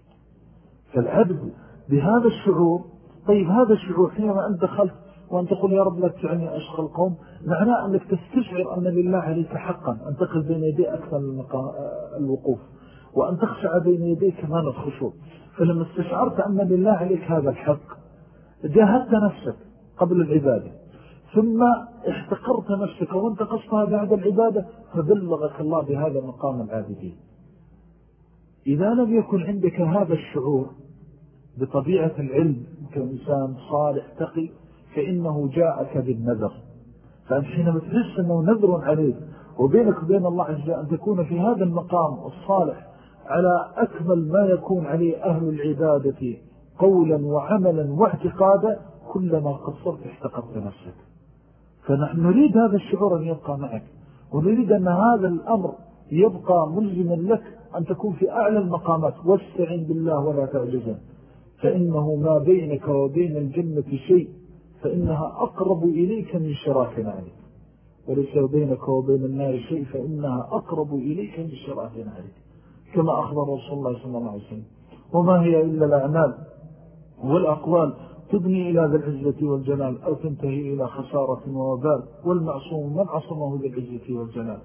فالعبد بهذا الشعور طيب هذا الشعور حينما أنت دخلت وأن تقول يا رب لا تجعلني أشغل القوم. معناه أنك تستشعر أن لله عليك حقا أن تقف بين يدي أكثر الوقوف وأن تخشع بين يدي كمان الخشوع. فلما استشعرت أن لله عليك هذا الحق جاهدت نفسك قبل العبادة. ثم احتقرت نفسك وانتقصتها بعد العبادة فبلغك الله بهذا مقام العابدين. إذا لم يكن عندك هذا الشعور بطبيعة العلم كإنسان صالح تقي فإنه جاءك بالنذر. فأنت حينما تحس أنه نذر عليك وبينك وبين الله عز وجل أن تكون في هذا المقام الصالح على أكمل ما يكون عليه أهل العبادة قولا وعملا واعتقادا كلما قصرت احتقرت نفسك. فنحن نريد هذا الشعور أن يبقى معك ونريد أن هذا الأمر يبقى ملزما لك أن تكون في أعلى المقامات. واستعن بالله ولا تعجزا فإنه ما بينك وبين الجنة شيء. فإنها أقرب إليك من شراك نعلك وليس بينك وبين النار شيء فإنها أقرب إليك من شراك نعلك كما أخبر رسول الله صلى الله عليه وسلم. وما هي إلا الأعمال والأقوال تبني إلى ذا العزة والجلال أو تنتهي إلى خسارة ووبال والمعصوم من عصمه بالعزة والجلال.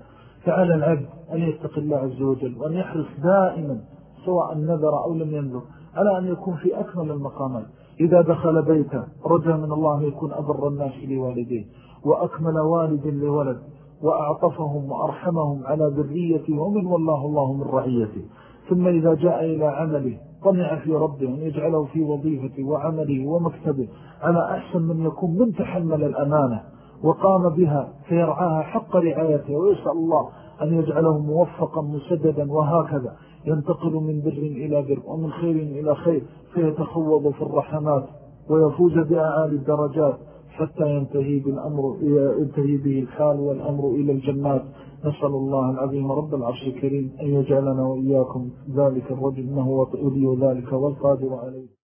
فعلى العبد أن يتق الله عز وجل وأن يحرص دائما سواء نذر أو لم ينذر على أن يكون في أكمل المقامات. إذا دخل بيته رجى من الله يكون أبر الناس لوالديه وأكمل والد لولد وأعطفهم وأرحمهم على ذريته ومن والله الله من رعيته. ثم إذا جاء إلى عمله طمع في ربه أن يجعله في وظيفته وعمله ومكتبه على أحسن من يكون من تحمل الأمانة وقام بها فيرعاها حق رعايته ويسأل الله أن يجعله موفقا مسددا وهكذا. ينتقل من بر إلى بر ومن خير إلى خير. فيتخوض في الرحمات ويفوز بأعالي الدرجات حتى ينتهي بالأمر ينتهي به الحال والأمر إلى الجنات. نسأل الله العظيم رب العرش الكريم أن يجعلنا وإياكم ذلك الرجل إنه ولي ذلك والقادر عليه.